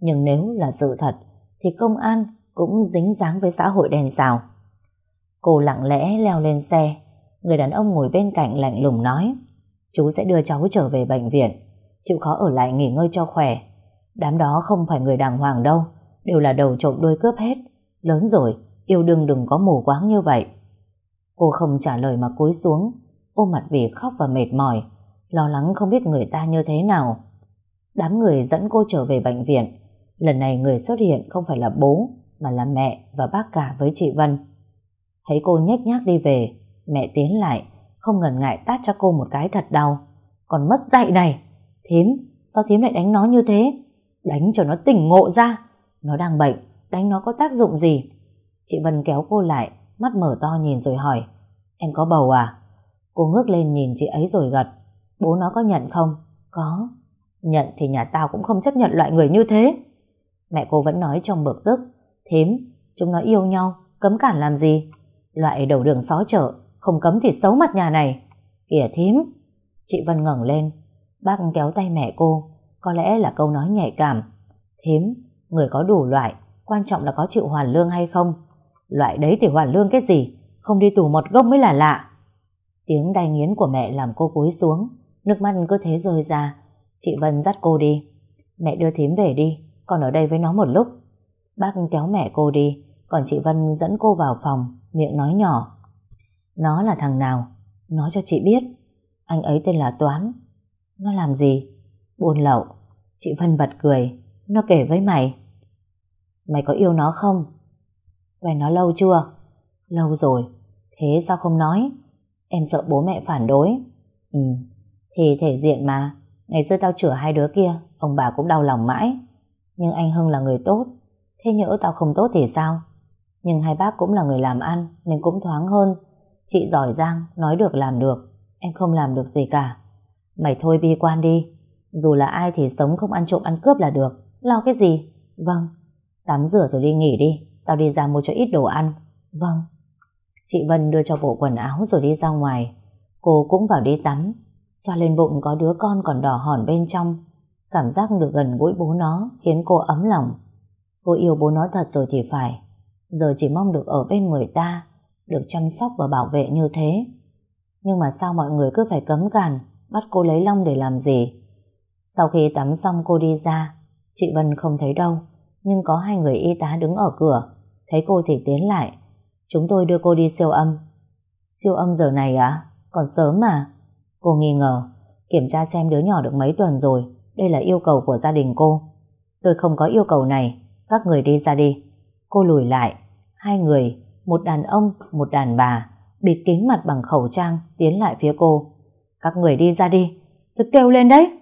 Nhưng nếu là sự thật, thì công an cũng dính dáng với xã hội đèn xào. Cô lặng lẽ leo lên xe, người đàn ông ngồi bên cạnh lạnh lùng nói chú sẽ đưa cháu trở về bệnh viện, chịu khó ở lại nghỉ ngơi cho khỏe. Đám đó không phải người đàng hoàng đâu, đều là đầu trộm đuôi cướp hết. Lớn rồi, yêu đương đừng có mù quáng như vậy. Cô không trả lời mà cúi xuống, ôm mặt vì khóc và mệt mỏi, lo lắng không biết người ta như thế nào. Đám người dẫn cô trở về bệnh viện, lần này người xuất hiện không phải là bố, mà là mẹ và bác cả với chị Vân. Thấy cô nhếch nhác đi về, mẹ tiến lại, không ngần ngại tát cho cô một cái thật đau. Còn mất dạy này, thím, sao thím lại đánh nó như thế? Đánh cho nó tỉnh ngộ ra. Nó đang bệnh, đánh nó có tác dụng gì? Chị Vân kéo cô lại, mắt mở to nhìn rồi hỏi, em có bầu à? Cô ngước lên nhìn chị ấy rồi gật, bố nó có nhận không? Có. Nhận thì nhà tao cũng không chấp nhận loại người như thế. Mẹ cô vẫn nói trong bực tức. Thím, chúng nó yêu nhau, cấm cản làm gì? Loại đầu đường xó chợ, không cấm thì xấu mặt nhà này. Kìa thím. Chị Vân ngẩng lên. Bác kéo tay mẹ cô. Có lẽ là câu nói nhạy cảm. Thím, người có đủ loại, quan trọng là có chịu hoàn lương hay không. Loại đấy thì hoàn lương cái gì? Không đi tù một gốc mới là lạ. Tiếng đai nghiến của mẹ làm cô cúi xuống. Nước mắt cứ thế rơi ra. Chị Vân dắt cô đi. Mẹ đưa thím về đi, còn ở đây với nó một lúc. Bác kéo mẹ cô đi, còn chị Vân dẫn cô vào phòng, miệng nói nhỏ. Nó là thằng nào? Nói cho chị biết. Anh ấy tên là Toán. Nó làm gì? Buôn lậu. Chị Vân bật cười. Nó kể với mày. Mày có yêu nó không? Quen nó lâu chưa? Lâu rồi. Thế sao không nói? Em sợ bố mẹ phản đối. Ừ, thì thể diện mà. Ngày xưa tao chữa hai đứa kia, ông bà cũng đau lòng mãi. Nhưng anh Hưng là người tốt. Thế nhỡ tao không tốt thì sao? Nhưng hai bác cũng là người làm ăn, nên cũng thoáng hơn. Chị giỏi giang, nói được làm được. Em không làm được gì cả. Mày thôi bi quan đi. Dù là ai thì sống không ăn trộm ăn cướp là được. Lo cái gì? Vâng. Tắm rửa rồi đi nghỉ đi. Tao đi ra mua cho ít đồ ăn. Vâng. Chị Vân đưa cho bộ quần áo rồi đi ra ngoài. Cô cũng vào đi tắm. Xoa lên bụng có đứa con còn đỏ hòn bên trong. Cảm giác được gần gũi bố nó khiến cô ấm lòng. Cô yêu bố nó thật rồi thì phải. Giờ chỉ mong được ở bên người ta, được chăm sóc và bảo vệ như thế. Nhưng mà sao mọi người cứ phải cấm cản, bắt cô lấy Long để làm gì? Sau khi tắm xong cô đi ra, chị Vân không thấy đâu, nhưng có hai người y tá đứng ở cửa. Thấy cô thì tiến lại. Chúng tôi đưa cô đi siêu âm. Siêu âm giờ này à? Còn sớm mà. Cô nghi ngờ, kiểm tra xem đứa nhỏ được mấy tuần rồi, đây là yêu cầu của gia đình cô. Tôi không có yêu cầu này, các người đi ra đi. Cô lùi lại, hai người, một đàn ông, một đàn bà, bịt kính mặt bằng khẩu trang, tiến lại phía cô. Các người đi ra đi, tôi kêu lên đấy.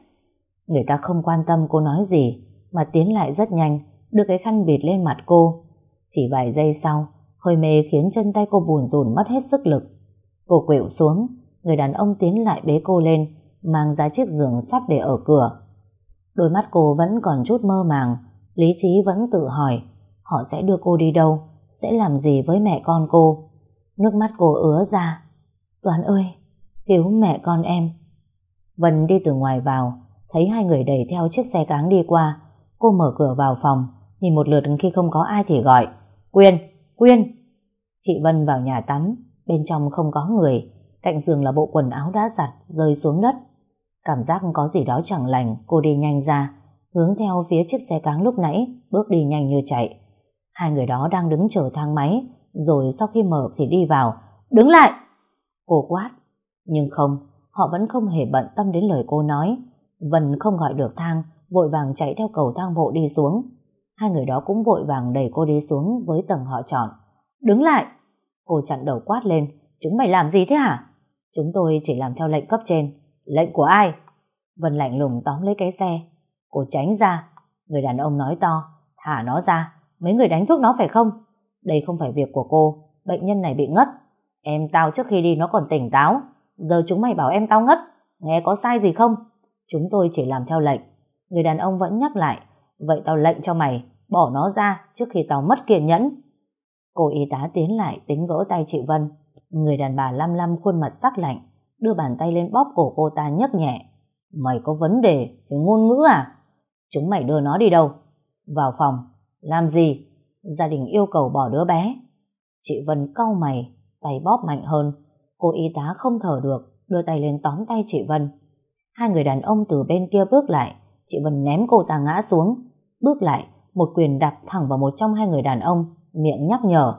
Người ta không quan tâm cô nói gì, mà tiến lại rất nhanh, đưa cái khăn bịt lên mặt cô. Chỉ vài giây sau, hơi mê khiến chân tay cô buồn rùn mất hết sức lực. Cô quỵu xuống, người đàn ông tiến lại bế cô lên, mang ra chiếc giường sắt để ở cửa. Đôi mắt cô vẫn còn chút mơ màng, lý trí vẫn tự hỏi họ sẽ đưa cô đi đâu, sẽ làm gì với mẹ con cô. Nước mắt cô ứa ra. Toán ơi, cứu mẹ con em. Vân đi từ ngoài vào, thấy hai người đẩy theo chiếc xe cáng đi qua. Cô mở cửa vào phòng, nhìn một lượt khi không có ai thì gọi. Quyên, Quyên. Chị Vân vào nhà tắm, bên trong không có người, cạnh giường là bộ quần áo đã giặt rơi xuống đất. Cảm giác có gì đó chẳng lành, cô đi nhanh ra, hướng theo phía chiếc xe cáng lúc nãy, bước đi nhanh như chạy. Hai người đó đang đứng chờ thang máy, rồi sau khi mở thì đi vào. Đứng lại! Cô quát. Nhưng không, họ vẫn không hề bận tâm đến lời cô nói. Vân không gọi được thang, vội vàng chạy theo cầu thang bộ đi xuống. Hai người đó cũng vội vàng đẩy cô đi xuống với tầng họ chọn. Đứng lại! Cô chặn đầu quát lên. Chúng mày làm gì thế hả? Chúng tôi chỉ làm theo lệnh cấp trên. Lệnh của ai? Vân lạnh lùng tóm lấy cái xe. Cô tránh ra. Người đàn ông nói to. Thả nó ra. Mấy người đánh thuốc nó phải không? Đây không phải việc của cô. Bệnh nhân này bị ngất. Em tao trước khi đi nó còn tỉnh táo. Giờ chúng mày bảo em tao ngất. Nghe có sai gì không? Chúng tôi chỉ làm theo lệnh. Người đàn ông vẫn nhắc lại. Vậy tao lệnh cho mày. Bỏ nó ra trước khi tao mất kiên nhẫn. Cô y tá tiến lại tính gỡ tay chị Vân. Người đàn bà lăm lăm khuôn mặt sắc lạnh. Đưa bàn tay lên bóp cổ cô ta nhấc nhẹ. Mày có vấn đề về ngôn ngữ à? Chúng mày đưa nó đi đâu? Vào phòng. Làm gì? Gia đình yêu cầu bỏ đứa bé. Chị Vân cau mày, tay bóp mạnh hơn. Cô y tá không thở được, đưa tay lên tóm tay chị Vân. Hai người đàn ông từ bên kia bước lại, chị Vân ném cô ta ngã xuống. Bước lại, một quyền đạp thẳng vào một trong hai người đàn ông, miệng nhắc nhở.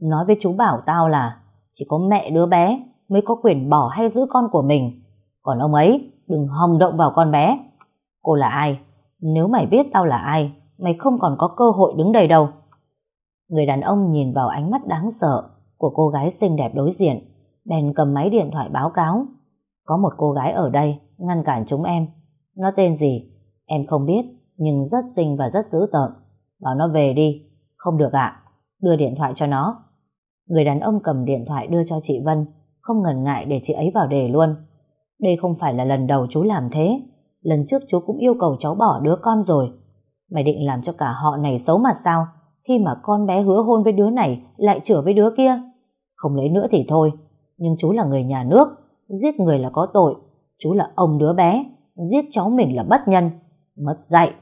Nói với chú bảo tao là chỉ có mẹ đứa bé mới có quyền bỏ hay giữ con của mình. Còn ông ấy đừng hòng động vào con bé. Cô là ai? Nếu mày biết tao là ai, mày không còn có cơ hội đứng đây đâu. Người đàn ông nhìn vào ánh mắt đáng sợ của cô gái xinh đẹp đối diện, bèn cầm máy điện thoại báo cáo. Có một cô gái ở đây, ngăn cản chúng em. Nó tên gì? Em không biết, nhưng rất xinh và rất dữ tợn. Bảo nó về đi. Không được ạ. Đưa điện thoại cho nó. Người đàn ông cầm điện thoại đưa cho chị Vân, không ngần ngại để chị ấy vào đề luôn. Đây không phải là lần đầu chú làm thế. Lần trước chú cũng yêu cầu cháu bỏ đứa con rồi. Mày định làm cho cả họ này xấu mặt sao? Khi mà con bé hứa hôn với đứa này lại chữa với đứa kia. Không lấy nữa thì thôi. Nhưng chú là người nhà nước. Giết người là có tội. Chú là ông đứa bé. Giết cháu mình là bất nhân. Mất dạy.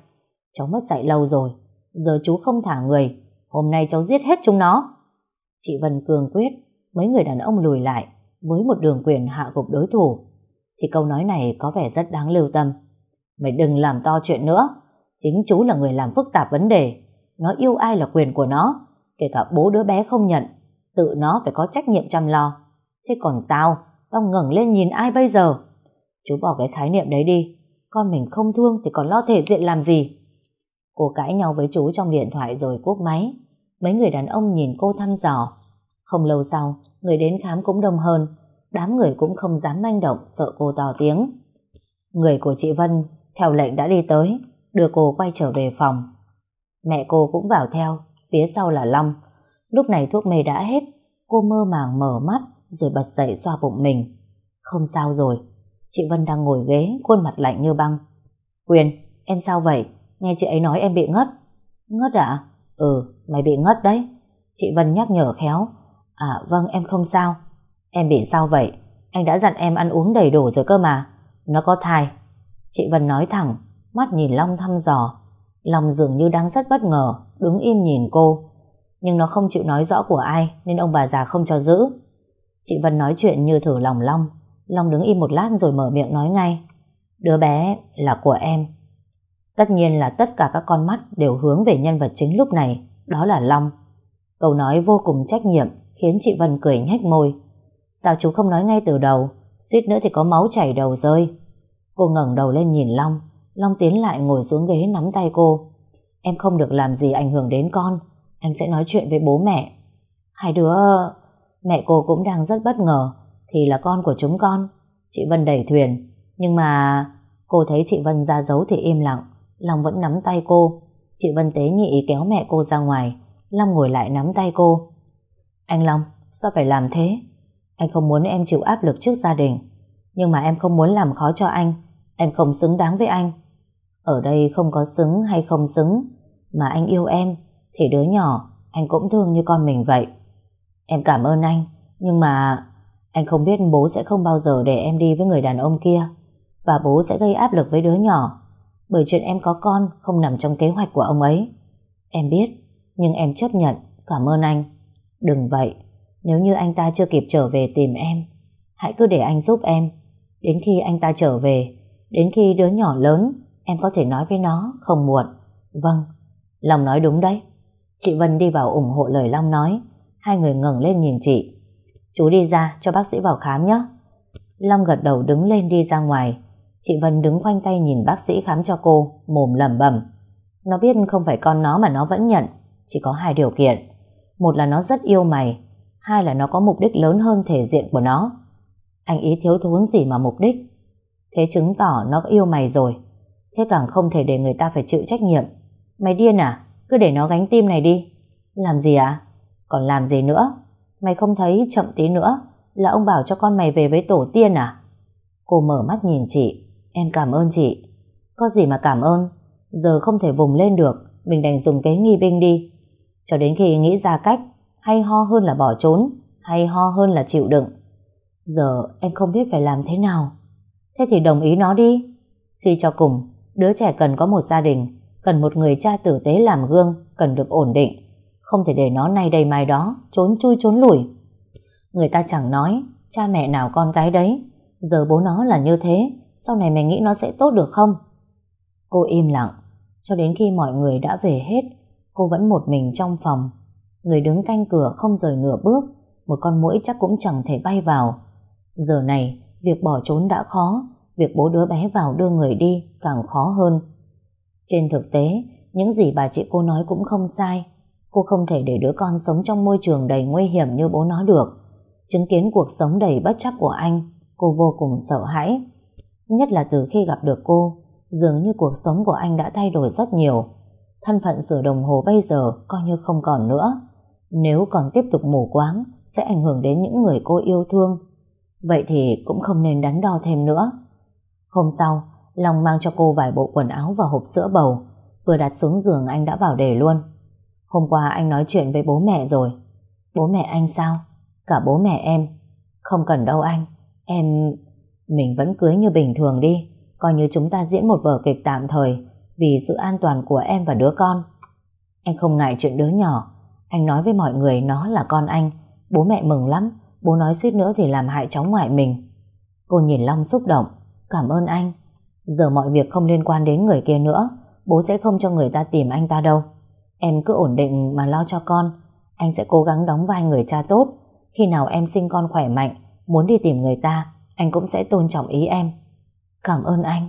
Cháu mất dạy lâu rồi. Giờ chú không thả người. Hôm nay cháu giết hết chúng nó. Chị Vân cường quyết. Mấy người đàn ông lùi lại với một đường quyền hạ gục đối thủ. Thì câu nói này có vẻ rất đáng lưu tâm. Mày đừng làm to chuyện nữa. Chính chú là người làm phức tạp vấn đề. Nó yêu ai là quyền của nó. Kể cả bố đứa bé không nhận. Tự nó phải có trách nhiệm chăm lo. Thế còn tao, tao ngẩng lên nhìn ai bây giờ? Chú bỏ cái khái niệm đấy đi. Con mình không thương thì còn lo thể diện làm gì? Cô cãi nhau với chú trong điện thoại rồi cúp máy. Mấy người đàn ông nhìn cô thăm dò. Không lâu sau, người đến khám cũng đông hơn. Đám người cũng không dám manh động, sợ cô to tiếng. Người của chị Vân theo lệnh đã đi tới, đưa cô quay trở về phòng. Mẹ cô cũng vào theo, phía sau là Long. Lúc này thuốc mê đã hết, cô mơ màng mở mắt rồi bật dậy xoa bụng mình. Không sao rồi, chị Vân đang ngồi ghế, khuôn mặt lạnh như băng. Quyền, em sao vậy? Nghe chị ấy nói em bị ngất. Ngất à? Ừ, mày bị ngất đấy. Chị Vân nhắc nhở khéo. À vâng, em không sao. Em bị sao vậy? Anh đã dặn em ăn uống đầy đủ rồi cơ mà. Nó có thai. Chị Vân nói thẳng, mắt nhìn Long thăm dò. Long dường như đang rất bất ngờ, đứng im nhìn cô. Nhưng nó không chịu nói rõ của ai, nên ông bà già không cho giữ. Chị Vân nói chuyện như thử lòng Long. Long đứng im một lát rồi mở miệng nói ngay. Đứa bé là của em. Tất nhiên là tất cả các con mắt đều hướng về nhân vật chính lúc này, đó là Long. Câu nói vô cùng trách nhiệm khiến chị Vân cười nhếch môi. Sao chú không nói ngay từ đầu, suýt nữa thì có máu chảy đầu rơi. Cô ngẩng đầu lên nhìn Long, Long tiến lại ngồi xuống ghế nắm tay cô. Em không được làm gì ảnh hưởng đến con, anh sẽ nói chuyện với bố mẹ. Hai đứa... Mẹ cô cũng đang rất bất ngờ, thì là con của chúng con. Chị Vân đẩy thuyền, nhưng mà... Cô thấy chị Vân ra dấu thì im lặng, Long vẫn nắm tay cô. Chị Vân tế nhị kéo mẹ cô ra ngoài, Long ngồi lại nắm tay cô. Anh Long, sao phải làm thế? Anh không muốn em chịu áp lực trước gia đình, nhưng mà em không muốn làm khó cho anh. Em không xứng đáng với anh. Ở đây không có xứng hay không xứng, mà anh yêu em, thì đứa nhỏ anh cũng thương như con mình vậy. Em cảm ơn anh, nhưng mà anh không biết bố sẽ không bao giờ để em đi với người đàn ông kia, và bố sẽ gây áp lực với đứa nhỏ, bởi chuyện em có con không nằm trong kế hoạch của ông ấy. Em biết, nhưng em chấp nhận, cảm ơn anh. Đừng vậy, nếu như anh ta chưa kịp trở về tìm em, hãy cứ để anh giúp em. Đến khi anh ta trở về, đến khi đứa nhỏ lớn, em có thể nói với nó, không muộn. Vâng, Long nói đúng đấy. Chị Vân đi vào ủng hộ lời Long nói. Hai người ngẩng lên nhìn chị. Chú đi ra cho bác sĩ vào khám nhé. Long gật đầu đứng lên đi ra ngoài. Chị Vân đứng khoanh tay nhìn bác sĩ khám cho cô, mồm lẩm bẩm. Nó biết không phải con nó mà nó vẫn nhận. Chỉ có hai điều kiện. Một là nó rất yêu mày. Hai là nó có mục đích lớn hơn thể diện của nó. Anh ý thiếu thốn gì mà mục đích. Thế chứng tỏ nó yêu mày rồi. Thế càng không thể để người ta phải chịu trách nhiệm. Mày điên à? Cứ để nó gánh tim này đi. Làm gì à? Còn làm gì nữa? Mày không thấy chậm tí nữa là ông bảo cho con mày về với tổ tiên à? Cô mở mắt nhìn chị. Em cảm ơn chị. Có gì mà cảm ơn? Giờ không thể vùng lên được. Mình đành dùng kế nghi binh đi. Cho đến khi nghĩ ra cách hay ho hơn là bỏ trốn hay ho hơn là chịu đựng. Giờ em không biết phải làm thế nào. Thế thì đồng ý nó đi. Suy cho cùng, đứa trẻ cần có một gia đình, cần một người cha tử tế làm gương, cần được ổn định. Không thể để nó nay đây mai đó, trốn chui trốn lủi. Người ta chẳng nói, cha mẹ nào con cái đấy. Giờ bố nó là như thế, sau này mày nghĩ nó sẽ tốt được không? Cô im lặng, cho đến khi mọi người đã về hết, cô vẫn một mình trong phòng. Người đứng canh cửa không rời nửa bước, một con mũi chắc cũng chẳng thể bay vào. Giờ này, việc bỏ trốn đã khó, việc bố đứa bé vào đưa người đi càng khó hơn. Trên thực tế, những gì bà chị cô nói cũng không sai. Cô không thể để đứa con sống trong môi trường đầy nguy hiểm như bố nó được. Chứng kiến cuộc sống đầy bất chắc của anh, cô vô cùng sợ hãi. Nhất là từ khi gặp được cô, dường như cuộc sống của anh đã thay đổi rất nhiều. Thân phận sửa đồng hồ bây giờ coi như không còn nữa. Nếu còn tiếp tục mù quáng, sẽ ảnh hưởng đến những người cô yêu thương. Vậy thì cũng không nên đắn đo thêm nữa. Hôm sau, Long mang cho cô vài bộ quần áo và hộp sữa bầu. Vừa đặt xuống giường anh đã vào đề luôn. Hôm qua anh nói chuyện với bố mẹ rồi. Bố mẹ anh sao? Cả bố mẹ em. Không cần đâu anh. Em... Mình vẫn cưới như bình thường đi. Coi như chúng ta diễn một vở kịch tạm thời vì sự an toàn của em và đứa con. Anh không ngại chuyện đứa nhỏ. Anh nói với mọi người nó là con anh. Bố mẹ mừng lắm. Bố nói suýt nữa thì làm hại cháu ngoại mình. Cô nhìn Long xúc động. Cảm ơn anh. Giờ mọi việc không liên quan đến người kia nữa. Bố sẽ không cho người ta tìm anh ta đâu. Em cứ ổn định mà lo cho con. Anh sẽ cố gắng đóng vai người cha tốt. Khi nào em sinh con khỏe mạnh, muốn đi tìm người ta, anh cũng sẽ tôn trọng ý em. Cảm ơn anh.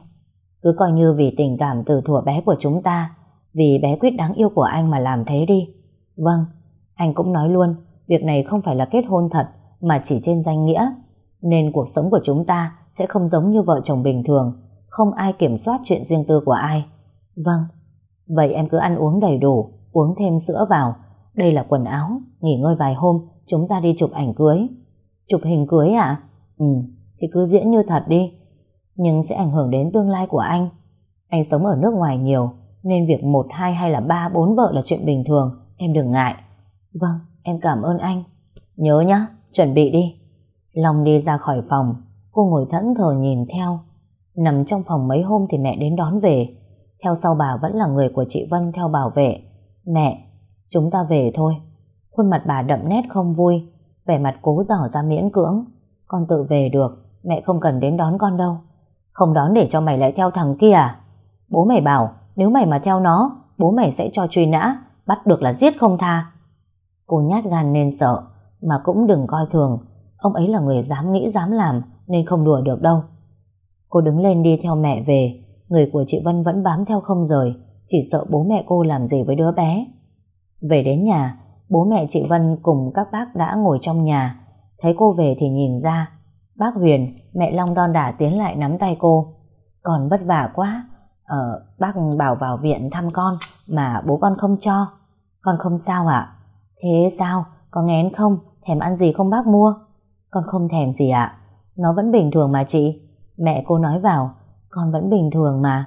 Cứ coi như vì tình cảm từ thuở bé của chúng ta, vì bé quyết đáng yêu của anh mà làm thế đi. Vâng, anh cũng nói luôn, việc này không phải là kết hôn thật, mà chỉ trên danh nghĩa. Nên cuộc sống của chúng ta sẽ không giống như vợ chồng bình thường, không ai kiểm soát chuyện riêng tư của ai. Vâng, vậy em cứ ăn uống đầy đủ, uống thêm sữa vào. Đây là quần áo, nghỉ ngơi vài hôm, chúng ta đi chụp ảnh cưới. Chụp hình cưới à? Ừ, thì cứ diễn như thật đi. Nhưng sẽ ảnh hưởng đến tương lai của anh. Anh sống ở nước ngoài nhiều, nên việc một, hai hay là ba, bốn vợ là chuyện bình thường, em đừng ngại. Vâng, em cảm ơn anh. Nhớ nhá, chuẩn bị đi. Long đi ra khỏi phòng, cô ngồi thẫn thờ nhìn theo. Nằm trong phòng mấy hôm thì mẹ đến đón về. Theo sau bà vẫn là người của chị Vân theo bảo vệ. Mẹ, chúng ta về thôi. Khuôn mặt bà đậm nét không vui, vẻ mặt cố tỏ ra miễn cưỡng. Con tự về được, mẹ không cần đến đón con đâu. Không đón để cho mày lại theo thằng kia à? Bố mày bảo, nếu mày mà theo nó, bố mày sẽ cho truy nã, bắt được là giết không tha. Cô nhát gan nên sợ, mà cũng đừng coi thường. Ông ấy là người dám nghĩ dám làm, nên không đùa được đâu. Cô đứng lên đi theo mẹ về, người của chị Vân vẫn bám theo không rời, chỉ sợ bố mẹ cô làm gì với đứa bé. Về đến nhà, bố mẹ chị Vân cùng các bác đã ngồi trong nhà, thấy cô về thì nhìn ra. Bác Huyền, mẹ Long đon đả tiến lại nắm tay cô. Còn vất vả quá, ờ, bác bảo vào viện thăm con, mà bố con không cho. Con không sao ạ? Thế sao? Có ngén không? Thèm ăn gì không bác mua? Con không thèm gì ạ. Nó vẫn bình thường mà chị. Mẹ cô nói vào, con vẫn bình thường mà.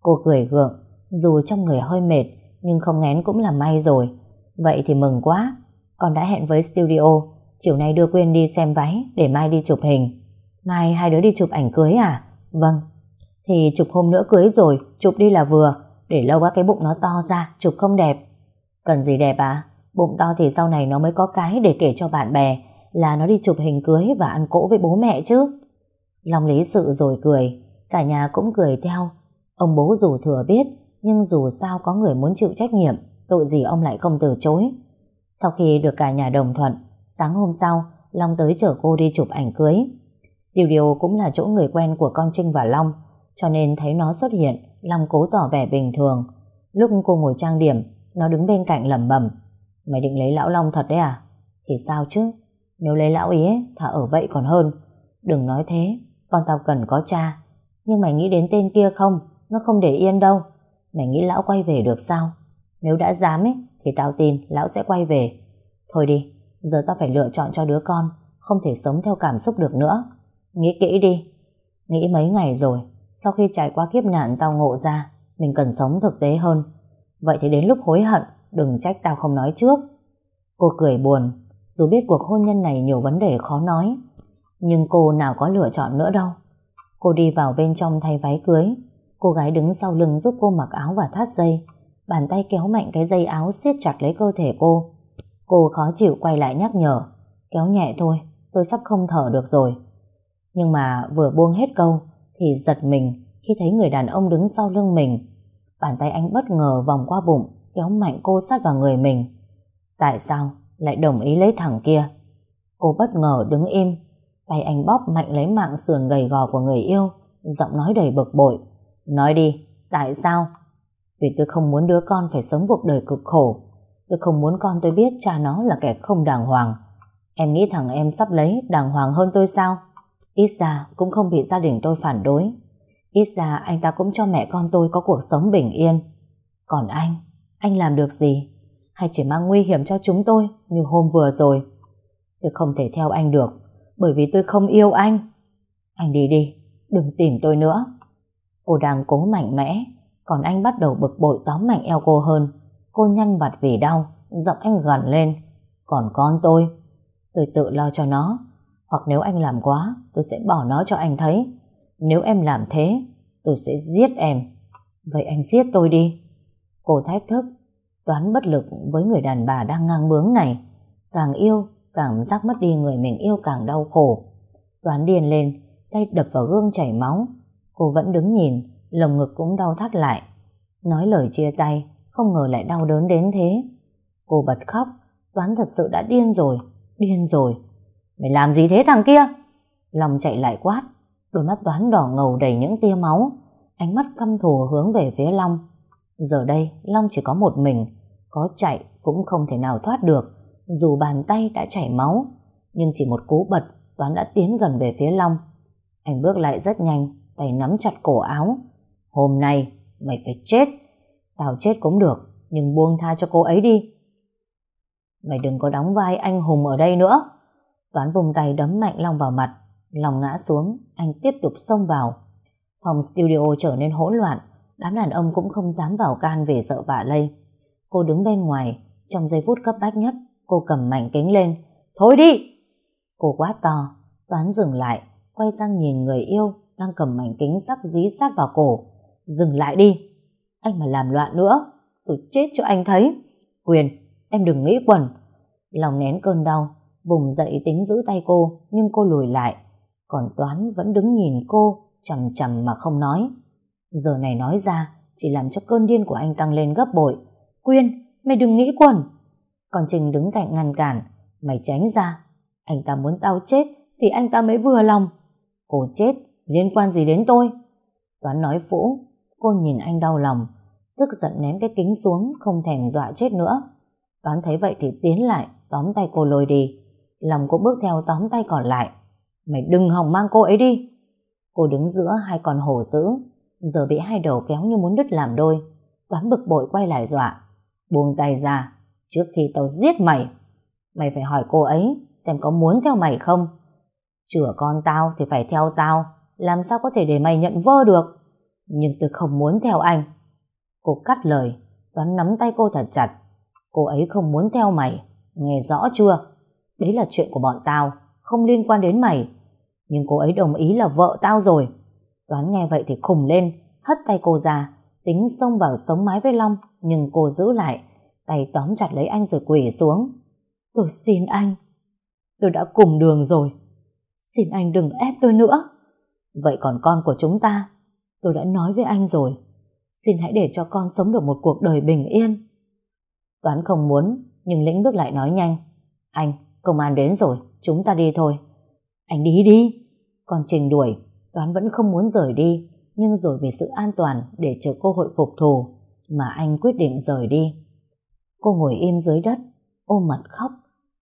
Cô cười gượng, dù trong người hơi mệt, nhưng không ngén cũng là may rồi. Vậy thì mừng quá. Con đã hẹn với studio, chiều nay đưa Quyên đi xem váy để mai đi chụp hình. Mai hai đứa đi chụp ảnh cưới à? Vâng. Thì chụp hôm nữa cưới rồi, chụp đi là vừa, để lâu quá cái bụng nó to ra, chụp không đẹp. Cần gì đẹp à? Bụng to thì sau này nó mới có cái để kể cho bạn bè là nó đi chụp hình cưới và ăn cỗ với bố mẹ chứ. Long lý sự rồi cười, cả nhà cũng cười theo. Ông bố dù thừa biết, nhưng dù sao có người muốn chịu trách nhiệm, tội gì ông lại không từ chối. Sau khi được cả nhà đồng thuận, sáng hôm sau, Long tới chở cô đi chụp ảnh cưới. Studio cũng là chỗ người quen của con Trinh và Long, cho nên thấy nó xuất hiện, Long cố tỏ vẻ bình thường. Lúc cô ngồi trang điểm, nó đứng bên cạnh lẩm bẩm Mày định lấy lão Long thật đấy à? Thì sao chứ? Nếu lấy lão ý thả ở vậy còn hơn. Đừng nói thế, con tao cần có cha. Nhưng mày nghĩ đến tên kia không? Nó không để yên đâu. Mày nghĩ lão quay về được sao? Nếu đã dám ấy, thì tao tin lão sẽ quay về. Thôi đi, giờ tao phải lựa chọn cho đứa con, không thể sống theo cảm xúc được nữa. Nghĩ kỹ đi. Nghĩ mấy ngày rồi, sau khi trải qua kiếp nạn tao ngộ ra, mình cần sống thực tế hơn. Vậy thì đến lúc hối hận, đừng trách tao không nói trước. Cô cười buồn, dù biết cuộc hôn nhân này nhiều vấn đề khó nói, nhưng cô nào có lựa chọn nữa đâu. Cô đi vào bên trong thay váy cưới, cô gái đứng sau lưng giúp cô mặc áo và thắt dây, bàn tay kéo mạnh cái dây áo siết chặt lấy cơ thể cô. Cô khó chịu quay lại nhắc nhở, kéo nhẹ thôi, tôi sắp không thở được rồi. Nhưng mà vừa buông hết câu, thì giật mình khi thấy người đàn ông đứng sau lưng mình. Bàn tay anh bất ngờ vòng qua bụng, kéo mạnh cô sát vào người mình. Tại sao lại đồng ý lấy thằng kia? Cô bất ngờ đứng im, tay anh bóp mạnh lấy mạng sườn gầy gò của người yêu, giọng nói đầy bực bội. Nói đi, tại sao? Vì tôi không muốn đứa con phải sống cuộc đời cực khổ. Tôi không muốn con tôi biết cha nó là kẻ không đàng hoàng. Em nghĩ thằng em sắp lấy đàng hoàng hơn tôi sao? Ít ra cũng không bị gia đình tôi phản đối. Ít ra anh ta cũng cho mẹ con tôi có cuộc sống bình yên. Còn anh, anh làm được gì? Hay chỉ mang nguy hiểm cho chúng tôi như hôm vừa rồi? Tôi không thể theo anh được bởi vì tôi không yêu anh. Anh đi đi, đừng tìm tôi nữa. Cô đang cố mạnh mẽ, Còn anh bắt đầu bực bội tóm mạnh eo cô hơn. Cô nhăn mặt vì đau, giọng anh gằn lên. Còn con tôi, tôi tự lo cho nó. Hoặc nếu anh làm quá, tôi sẽ bỏ nó cho anh thấy. Nếu em làm thế, tôi sẽ giết em. Vậy anh giết tôi đi. Cô thách thức, toán bất lực với người đàn bà đang ngang bướng này. Càng yêu, cảm giác mất đi người mình yêu càng đau khổ. Toán điên lên, tay đập vào gương chảy máu. Cô vẫn đứng nhìn, lồng ngực cũng đau thắt lại. Nói lời chia tay, không ngờ lại đau đớn đến thế. Cô bật khóc, Toán thật sự đã điên rồi, điên rồi. Mày làm gì thế thằng kia? Lòng chạy lại quát, đôi mắt Toán đỏ ngầu đầy những tia máu, ánh mắt căm thù hướng về phía Long. Giờ đây, Long chỉ có một mình, có chạy cũng không thể nào thoát được, dù bàn tay đã chảy máu. Nhưng chỉ một cú bật, Toán đã tiến gần về phía Long. Anh bước lại rất nhanh, tay nắm chặt cổ áo. Hôm nay, mày phải chết. Tao chết cũng được, nhưng buông tha cho cô ấy đi. Mày đừng có đóng vai anh hùng ở đây nữa. Toán vùng tay đấm mạnh Long vào mặt. Long ngã xuống, anh tiếp tục xông vào. Phòng studio trở nên hỗn loạn, đám đàn ông cũng không dám vào can vì sợ vạ lây. Cô đứng bên ngoài, trong giây phút cấp bách nhất, cô cầm mảnh kính lên. Thôi đi! Cô quá to, Toán dừng lại, quay sang nhìn người yêu đang cầm mảnh kính sắc dí sát vào cổ. Dừng lại đi! Anh mà làm loạn nữa, tôi chết cho anh thấy. Quyền, em đừng nghĩ quần. Lòng nén cơn đau, vùng dậy tính giữ tay cô, nhưng cô lùi lại. Còn Toán vẫn đứng nhìn cô, chầm chầm mà không nói. Giờ này nói ra, chỉ làm cho cơn điên của anh tăng lên gấp bội. Quyên, mày đừng nghĩ quần. Còn Trình đứng cạnh ngăn cản, mày tránh ra. Anh ta muốn tao chết, thì anh ta mới vừa lòng. Cô chết, liên quan gì đến tôi? Toán nói Vũ, cô nhìn anh đau lòng, tức giận ném cái kính xuống, không thèm dọa chết nữa. Toán thấy vậy thì tiến lại, tóm tay cô lôi đi. Lòng cũng bước theo tóm tay còn lại. Mày đừng hòng mang cô ấy đi. Cô đứng giữa hai con hổ dữ, giờ bị hai đầu kéo như muốn đứt làm đôi. Toán bực bội quay lại dọa. Buông tay ra, trước khi tao giết mày. Mày phải hỏi cô ấy xem có muốn theo mày không. chửa con tao thì phải theo tao, làm sao có thể để mày nhận vơ được. Nhưng tôi không muốn theo anh. Cô cắt lời, Toán nắm tay cô thật chặt. Cô ấy không muốn theo mày, nghe rõ chưa? Đấy là chuyện của bọn tao, không liên quan đến mày. Nhưng cô ấy đồng ý là vợ tao rồi. Toán nghe vậy thì khùng lên, hất tay cô ra, tính xông vào sống mái với Long, nhưng cô giữ lại, tay tóm chặt lấy anh rồi quỳ xuống. Tôi xin anh. Tôi đã cùng đường rồi. Xin anh đừng ép tôi nữa. Vậy còn con của chúng ta? Tôi đã nói với anh rồi. Xin hãy để cho con sống được một cuộc đời bình yên. Toán không muốn, nhưng lĩnh bước lại nói nhanh. Anh, công an đến rồi, chúng ta đi thôi. Anh đi đi. Còn Trình đuổi, Toán vẫn không muốn rời đi, nhưng rồi vì sự an toàn để chờ cơ hội phục thù, mà anh quyết định rời đi. Cô ngồi im dưới đất, ôm mặt khóc.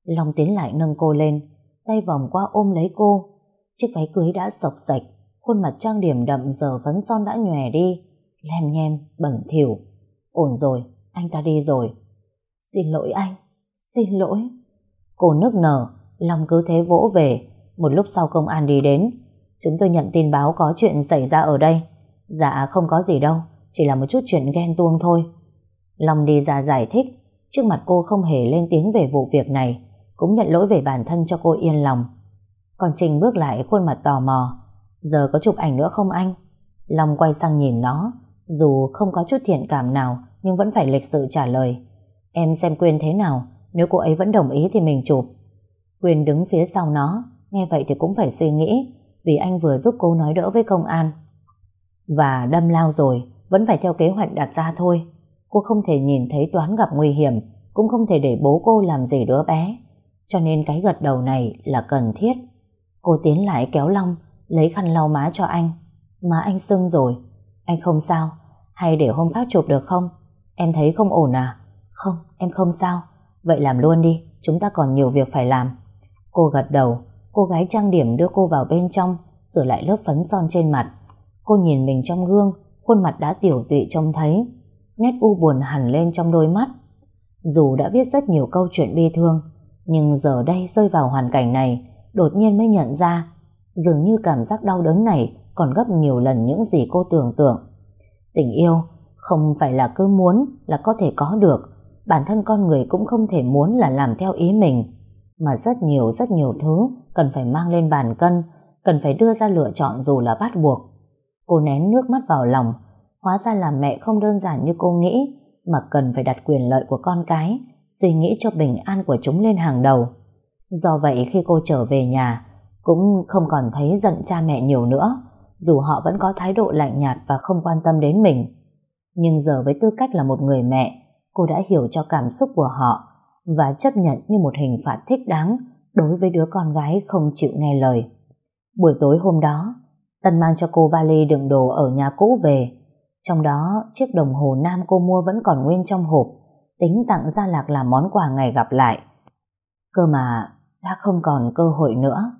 Long tiến lại nâng cô lên, tay vòng qua ôm lấy cô. Chiếc váy cưới đã sọc sạch, khuôn mặt trang điểm đậm giờ phấn son đã nhòe đi, lem nhem, bẩn thỉu. Ổn rồi, anh ta đi rồi. Xin lỗi anh, xin lỗi. Cô nức nở, Long cứ thế vỗ về. Một lúc sau công an đi đến. Chúng tôi nhận tin báo có chuyện xảy ra ở đây. Dạ không có gì đâu, chỉ là một chút chuyện ghen tuông thôi. Long đi ra giải thích, trước mặt cô không hề lên tiếng về vụ việc này, cũng nhận lỗi về bản thân cho cô yên lòng. Còn Trình bước lại khuôn mặt tò mò. Giờ có chụp ảnh nữa không anh? Long quay sang nhìn nó, dù không có chút thiện cảm nào nhưng vẫn phải lịch sự trả lời. Em xem Quyên thế nào, nếu cô ấy vẫn đồng ý thì mình chụp. Quyên đứng phía sau nó, nghe vậy thì cũng phải suy nghĩ, vì anh vừa giúp cô nói đỡ với công an. Và đâm lao rồi, vẫn phải theo kế hoạch đặt ra thôi. Cô không thể nhìn thấy Toán gặp nguy hiểm, cũng không thể để bố cô làm gì đứa bé. Cho nên cái gật đầu này là cần thiết. Cô tiến lại kéo Long, lấy khăn lau má cho anh. Má anh sưng rồi, anh không sao, hay để hôm khác chụp được không? Em thấy không ổn à? Không, em không sao. Vậy làm luôn đi, chúng ta còn nhiều việc phải làm. Cô gật đầu, cô gái trang điểm đưa cô vào bên trong, sửa lại lớp phấn son trên mặt. Cô nhìn mình trong gương, khuôn mặt đã tiểu tụy trông thấy. Nét u buồn hẳn lên trong đôi mắt. Dù đã viết rất nhiều câu chuyện bi thương, nhưng giờ đây rơi vào hoàn cảnh này, đột nhiên mới nhận ra, dường như cảm giác đau đớn này còn gấp nhiều lần những gì cô tưởng tượng. Tình yêu Không phải là cứ muốn là có thể có được. Bản thân con người cũng không thể muốn là làm theo ý mình. Mà rất nhiều rất nhiều thứ cần phải mang lên bàn cân, cần phải đưa ra lựa chọn dù là bắt buộc. Cô nén nước mắt vào lòng, hóa ra là mẹ không đơn giản như cô nghĩ, mà cần phải đặt quyền lợi của con cái, suy nghĩ cho bình an của chúng lên hàng đầu. Do vậy khi cô trở về nhà, cũng không còn thấy giận cha mẹ nhiều nữa, dù họ vẫn có thái độ lạnh nhạt và không quan tâm đến mình. Nhưng giờ với tư cách là một người mẹ, cô đã hiểu cho cảm xúc của họ và chấp nhận như một hình phạt thích đáng đối với đứa con gái không chịu nghe lời. Buổi tối hôm đó, Tân mang cho cô vali đựng đồ ở nhà cũ về. Trong đó, chiếc đồng hồ nam cô mua vẫn còn nguyên trong hộp, tính tặng Gia Lạc làm món quà ngày gặp lại. Cơ mà, đã không còn cơ hội nữa.